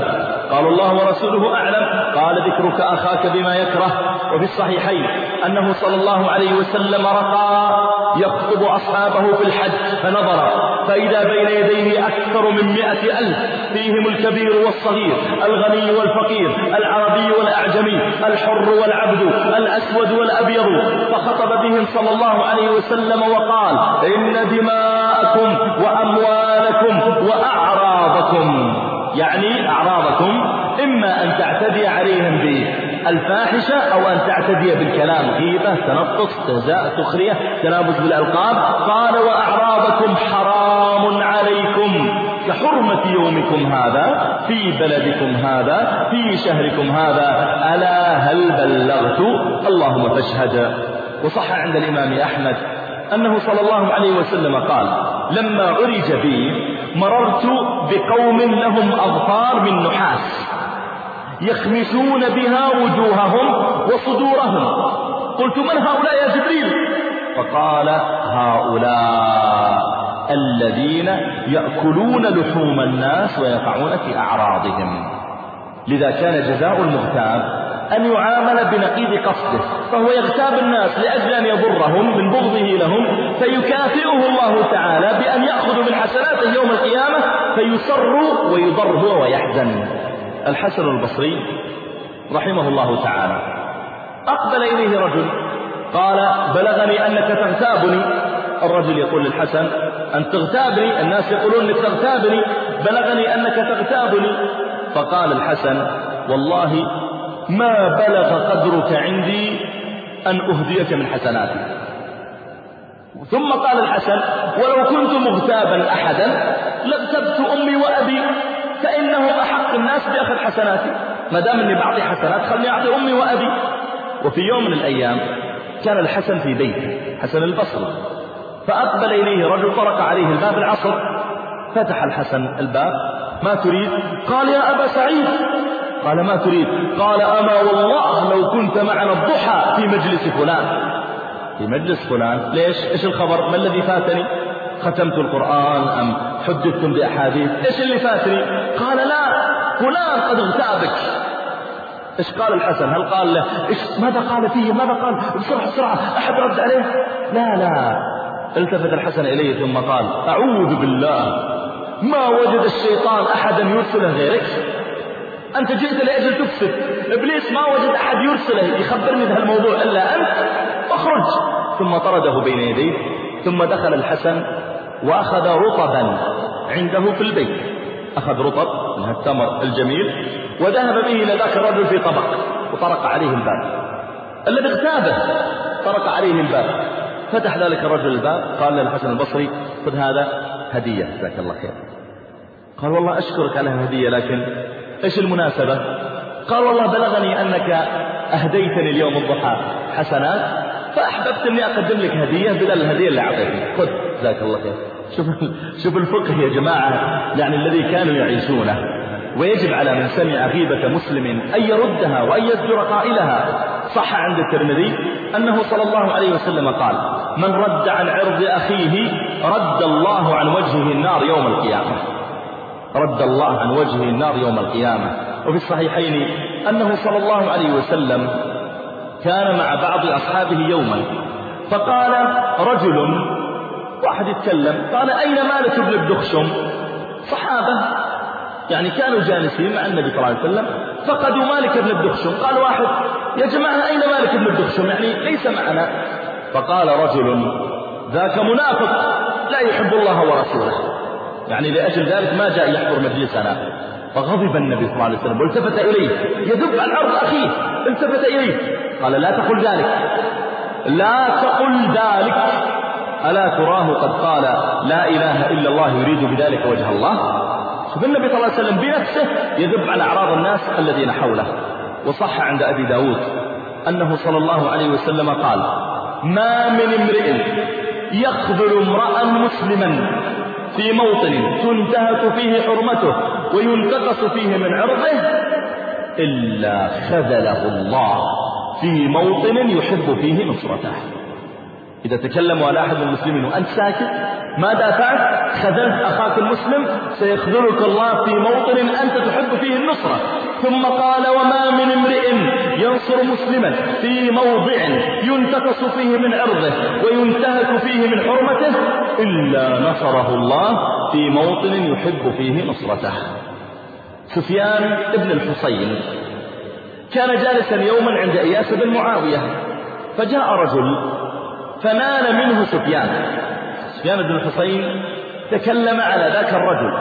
قالوا الله ورسوله أعلم. قال ذكرك أخاك بما يكره. وفي الصحيحين أنه صلى الله عليه وسلم رقى يخطب أصحابه في الحج فنظر فإذا بين يديه أكثر من مئة ألف فيهم الكبير والصغير الغني والفقير العربي والأعجمي الحر والعبد الأسود والأبيض فخطب بهم صلى الله عليه وسلم وقال إن دماءكم وأموالكم وأعراضكم يعني أعراضكم إما أن تعتدي عليهم بالفاحشة أو أن تعتدي بالكلام. غيبة تنطق استهزاء سخرية تنابز بالألقاب. قال وأعراضكم حرام عليكم. كحرمة يومكم هذا في بلدكم هذا في شهركم هذا. ألا هل بلغت؟ اللهم فاشهد. وصح عند الإمام أحمد أنه صلى الله عليه وسلم قال لما عرج بي مررت بقوم لهم أظفار من نحاس. يخمسون بها وجوههم وصدورهم. قلت من هؤلاء يا جبريل؟ فقال هؤلاء الذين يأكلون لحوم الناس ويقعون في أعراضهم. لذا كان جزاء المغتاب أن يعامل بنقيض قصده فهو يغتاب الناس لأجل أن يضرهم من بغضه لهم فيكافئه الله تعالى بأن يأخذ من حسناته يوم القيامة فيسر ويضر ويحزن. الحسن البصري رحمه الله تعالى. أقبل إليه رجل قال بلغني أنك تغتابني. الرجل يقول للحسن أن تغتابني؟ الناس يقولون لك تغتابني. بلغني أنك تغتابني. فقال الحسن والله ما بلغ قدرك عندي أن أهديك من حسناتي. ثم قال الحسن ولو كنت مغتابا أحدا لاغتبت أمي وأبي. فإنهم أحق الناس بأخذ حسناتي. ما دام أني بعطي حسنات خلني أعطي أمي وأبي. وفي يوم من الأيام كان الحسن في بيته حسن البصري فأقبل إليه رجل طرق عليه الباب العصر. فتح الحسن الباب. ما تريد؟ قال يا أبا سعيد. قال ما تريد؟ قال أما والله لو كنت معنا الضحى في مجلس فلان. في مجلس فلان؟ ليش؟ إيش الخبر؟ ما الذي فاتني؟ ختمت القرآن أم حدثتم بأحاديث؟ إيش اللي فاتني؟ قال لا فلان قد اغتابك. إيش قال الحسن؟ هل قال له إيش ماذا قال فيه؟ ماذا قال؟ بسرعة بسرعة أحد رد عليه؟ لا لا. التفت الحسن إليه ثم قال أعوذ بالله. ما وجد الشيطان أحدا يرسله غيرك؟ أنت جئت لأجل تفسد. إبليس ما وجد أحد يرسله يخبرني بهالموضوع إلا أنت. اخرج ثم طرده بين يديه. ثم دخل الحسن وأخذ رطبا عنده في البيت. أخذ رطب من التمر الجميل وذهب به إلى ذاك الرجل في طبق وطرق عليه الباب. الذي اغتابه طرق عليه الباب. فتح ذلك الرجل الباب قال للحسن البصري خذ هذا هدية جزاك الله خير. قال والله أشكرك على الهدية لكن إيش المناسبة؟ قال والله بلغني أنك أهديتني اليوم الضحى حسنات فأحببت أني أقدم لك هدية بدل الهدية اللي أعطيتني خذ. جزاك الله خير. شوف شوف الفقه يا جماعة يعني الذي كانوا يعيشونه. ويجب على من سمع غيبة مسلم أن يردها وأن يزجر قائلها. صح عند الترمذي أنه صلى الله عليه وسلم قال من رد عن عرض أخيه رد الله عن وجهه النار يوم القيامة. رد الله عن وجهه النار يوم القيامة. وفي الصحيحين أنه صلى الله عليه وسلم كان مع بعض أصحابه يوما. فقال رجل واحد يتكلم قال أين مالك بن الدخشم؟ صحابة يعني كانوا جالسين مع النبي صلى الله عليه وسلم فقدوا مالك بن الدخشم. قال واحد يا جماعة أين مالك بن الدخشم؟ يعني ليس معنا. فقال رجل ذاك منافق لا يحب الله ورسوله. يعني لأجل ذلك ما جاء يحضر مجلسنا. فغضب النبي صلى الله عليه وسلم والتفت إليه يدب عن عرض أخيه التفت إليه. قال لا تقل ذلك. لا تقل ذلك. ألا تراه قد قال لا إله إلا الله يريد بذلك وجه الله؟ شوف النبي صلى الله عليه وسلم بنفسه يذب على أعراض الناس الذين حوله. وصح عند أبي داود أنه صلى الله عليه وسلم قال ما من امرئ يخذل امرأ مسلما في موطن تنتهك فيه حرمته وينتقص فيه من عرضه إلا خذله الله. في موطن يحب فيه نصرته. إذا تكلم على أحد المسلمين وأنت ساكت ما دافعت خذلت أخاك المسلم سيخذلك الله في موطن أنت تحب فيه النصرة. ثم قال وما من امرئ ينصر مسلما في موضع ينتقص فيه من عرضه وينتهك فيه من حرمته إلا نصره الله في موطن يحب فيه نصرته. سفيان ابن الحصين كان جالسا يوما عند إياس بن معاوية فجاء رجل فنال منه سفيان. سفيان بن الحصين تكلم على ذاك الرجل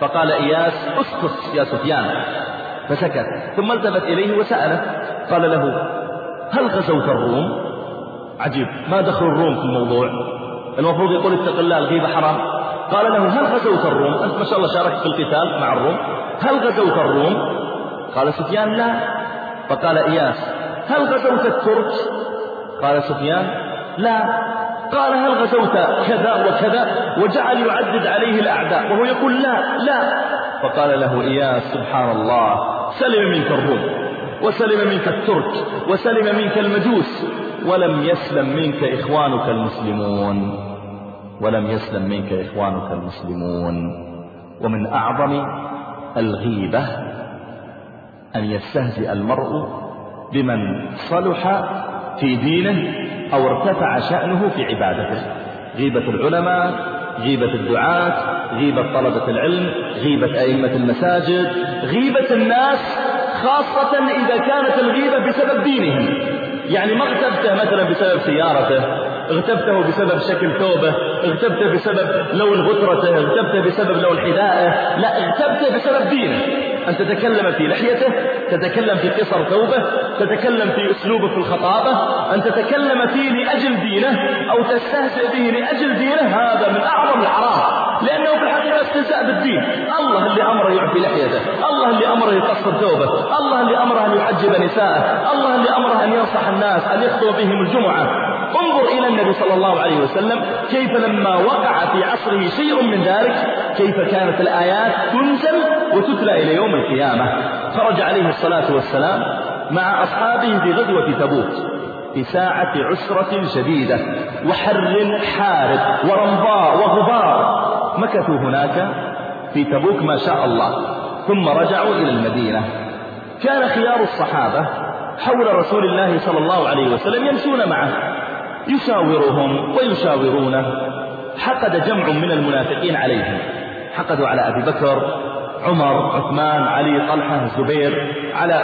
فقال إياس أسكت يا سفيان. فسكت ثم التفت إليه وسأله قال له هل غزوت الروم؟ عجيب ما دخل الروم في الموضوع المفروض يقول اتق الله الغيبة حرام. قال له هل غزوت الروم؟ أنت ما شاء الله شاركت في القتال مع الروم. هل غزوت الروم؟ قال سفيان لا. فقال إياس هل غزوت الترك؟ قال سفيان لا. قال هل غزوت كذا وكذا وجعل يعدد عليه الأعداء وهو يقول لا لا. فقال له إياس سبحان الله سلم منك الروم وسلم منك الترك وسلم منك المجوس ولم يسلم منك إخوانك المسلمون. ولم يسلم منك إخوانك المسلمون. ومن أعظم الغيبة أن يستهزئ المرء بمن صلح في دينه أو ارتفع شأنه في عبادته. غيبة العلماء غيبة الدعاة غيبة طلبة العلم غيبة أئمة المساجد غيبة الناس خاصة إذا كانت الغيبة بسبب دينهم. يعني ما اغتبته مثلا بسبب سيارته اغتبته بسبب شكل ثوبه اغتبته بسبب لون غترته اغتبته بسبب لون حذائه لا اغتبته بسبب دينه. أن تتكلم في لحيته تتكلم في قصر ثوبه تتكلم في أسلوبه في الخطابة أن تتكلم فيه لأجل دينه أو تستهزئ به لأجل دينه هذا من أعظم الحرام لأنه في الحقيقة استهزاء بالدين. الله اللي أمره يعفي لحيته الله اللي أمره يقصر ثوبه الله اللي أمره أن يحجب نساءه الله اللي أمره أن ينصح الناس أن يخطو بهم الجمعة. انظر إلى النبي صلى الله عليه وسلم كيف لما وقع في عصره شيء من ذلك كيف كانت الآيات تنزل وتتلى إلى يوم القيامة. خرج عليه الصلاة والسلام مع أصحابه في غزوة تبوك في ساعة عسرة شديدة. وحر حارق ورمضاء وغبار. مكثوا هناك في تبوك ما شاء الله. ثم رجعوا إلى المدينة. كان خيار الصحابة حول رسول الله صلى الله عليه وسلم يمشون معه. يشاورهم ويشاورونه. حقد جمع من المنافقين عليهم. حقدوا على أبي بكر عمر عثمان علي طلحة الزبير على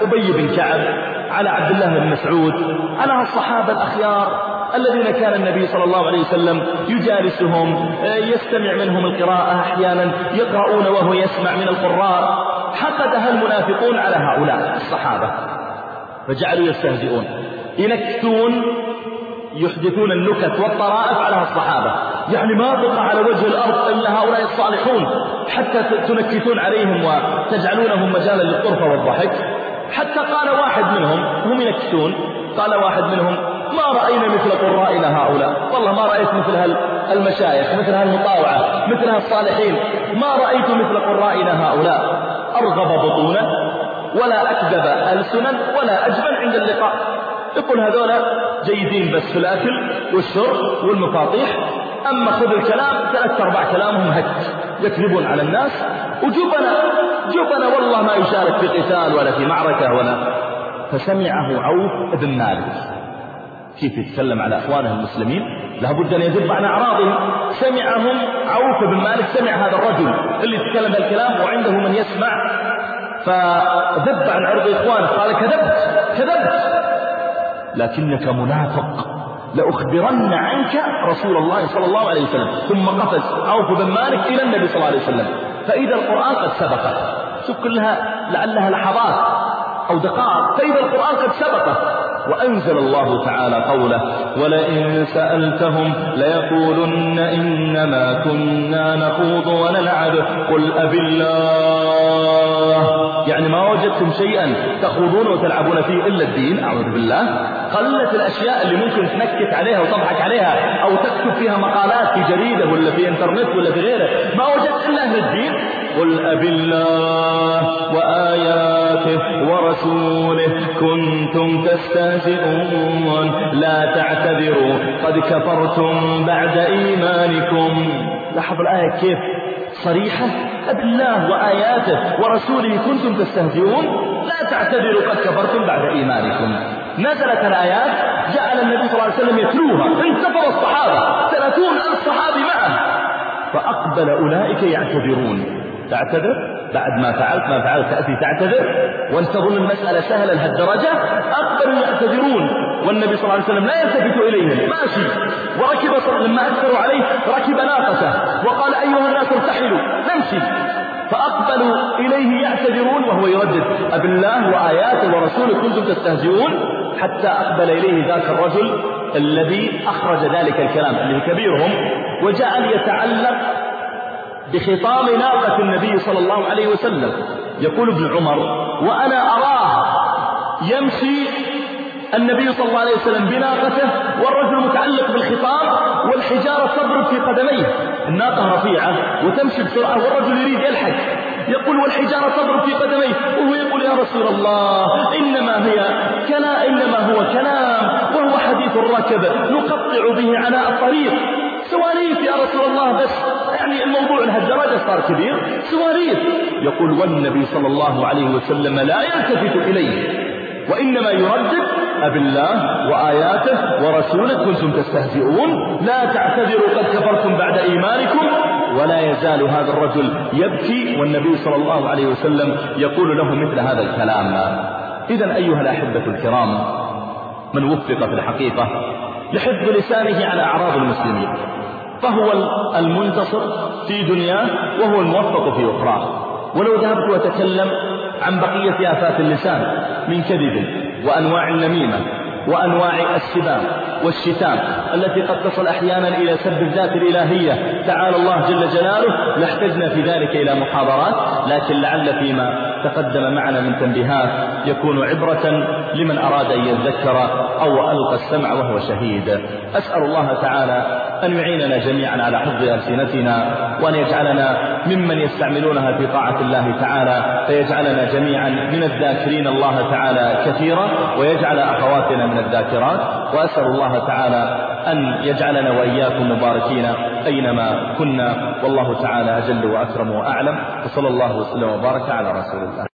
أبي بن كعب على عبد الله بن مسعود على الصحابة الأخيار الذين كان النبي صلى الله عليه وسلم يجالسهم يستمع منهم القراءة أحيانا يقرؤون وهو يسمع من القراء. حقدها المنافقون على هؤلاء الصحابة. فجعلوا يستهزئون. ينكتون يحدثون النكت والطرائف على الصحابة. يعني ما بقى على وجه الأرض إلا هؤلاء الصالحون حتى تنكتون عليهم وتجعلونهم مجالا للطرفة والضحك. حتى قال واحد منهم هم ينكتون قال واحد منهم ما رأينا مثل قرائنا هؤلاء. والله ما رأيت مثل المشايخ مثل هالمطاوعة مثل هالصالحين. ما رأيت مثل قرائنا هؤلاء. أرغب بطونا ولا أكذب ألسنا ولا أجبن عند اللقاء. يقول هذولا جيدين بس في الأكل والشرب والمفاطيح أما خذ الكلام ثلاث أرباع كلامهم هك يكذبون على الناس. وجبنا جبنا والله ما يشارك في قتال ولا في معركة ولا. فسمعه عوف بن مالك. كيف يتكلم على أخوانه المسلمين؟ لابد أن يذب عن أعراضهم. سمعهم عوف بن مالك سمع هذا الرجل اللي يتكلم هالكلام وعنده من يسمع. فذب عن عرض إخوانه قال كذبت كذبت. لكنك منافق. لأخبرن عنك رسول الله صلى الله عليه وسلم. ثم قفز عوف بن مالك إلى النبي صلى الله عليه وسلم. فإذا القرآن قد سبقه شوف لعلها لحظات أو دقائق. فإذا القرآن قد سبقه وأنزل الله تعالى قوله ولئن سألتهم ليقولن إنما كنا نخوض ونلعب. قل أب الله. يعني ما وجدتم شيئا تخوضون وتلعبون فيه إلا الدين أعوذ بالله. قلت الأشياء اللي ممكن تنكت عليها وتضحك عليها أو تكتب فيها مقالات في جريدة ولا في إنترنت ولا في غيره ما وجدت إلا أهل الدين. قل أب الله وآياته ورسوله كنتم تستهزئون لا تعتذروا قد كفرتم بعد إيمانكم. لاحظ الآية كيف؟ صريحة أب الله وآياته ورسوله كنتم تستهزئون لا تعتذروا قد كفرتم بعد إيمانكم. نزلت الآيات جعل النبي صلى الله عليه وسلم يتلوها انتفض الصحابة ثلاثون ألف صحابي معه. فأقبل أولئك يعتذرون. تعتذر؟ بعد ما فعلت ما فعلت تأتي تعتذر؟ وانت تظن المسألة سهلة لهالدرجة أقبلوا يعتذرون والنبي صلى الله عليه وسلم لا يلتفت إليهم. ماشي. وركب لما أكثروا عليه ركب ناقته وقال أيها الناس ارتحلوا. نمشي. فأقبلوا إليه يعتذرون وهو يردد. أب الله وآياته ورسوله كنتم تستهزئون؟ حتى أقبل إليه ذاك الرجل الذي أخرج ذلك الكلام اللي كبيرهم وجعل يتعلق بخطام ناقة النبي صلى الله عليه وسلم. يقول ابن عمر وأنا أراه يمشي النبي صلى الله عليه وسلم بناقته والرجل متعلق بالخطام والحجارة تضرب في قدميه. الناقة رفيعة وتمشي بسرعة والرجل يريد يلحق. يقول والحجارة تضرب في قدميه. وهو يقول يا رسول الله إنما هي كلا إنما هو كلام وهو حديث الركب نقطع به عناء الطريق. سواليف يا رسول الله بس يعني الموضوع لهالدرجة صار كبير سواليف يقول والنبي صلى الله عليه وسلم لا يلتفت إليه وإنما يردد أب الله وآياته ورسوله كنتم تستهزئون لا تعتذروا قد كفرتم بعد إيمانكم ولا يزال هذا الرجل يبكي والنبي صلى الله عليه وسلم يقول له مثل هذا الكلام. إذا أيها الأحبة الكرام من وفق في الحقيقة لحفظ لسانه على أعراض المسلمين. فهو المنتصر في دنياه وهو الموفق في أخراه. ولو ذهبت وتكلم عن بقية آفات اللسان من كذب وأنواع النميمة وأنواع السباب والشتام التي قد تصل أحيانا إلى سب الذات الإلهية. تعالى الله جل جلاله. لاحتجنا في ذلك إلى محاضرات لكن لعل فيما تقدم معنا من تنبيهات يكون عبرة لمن أراد أن يذكر أو ألقى السمع وهو شهيد. أسأل الله تعالى أن يعيننا جميعا على حفظ ألسنتنا وأن يجعلنا ممن يستعملونها في طاعة الله تعالى فيجعلنا جميعا من الذاكرين الله تعالى كثيرا ويجعل أخواتنا من الذاكرات. وأسأل الله تعالى أن يجعلنا وإياكم مباركين أينما كنا والله تعالى أجل وأكرم وأعلم. وصلى الله وسلم وبارك على رسول الله.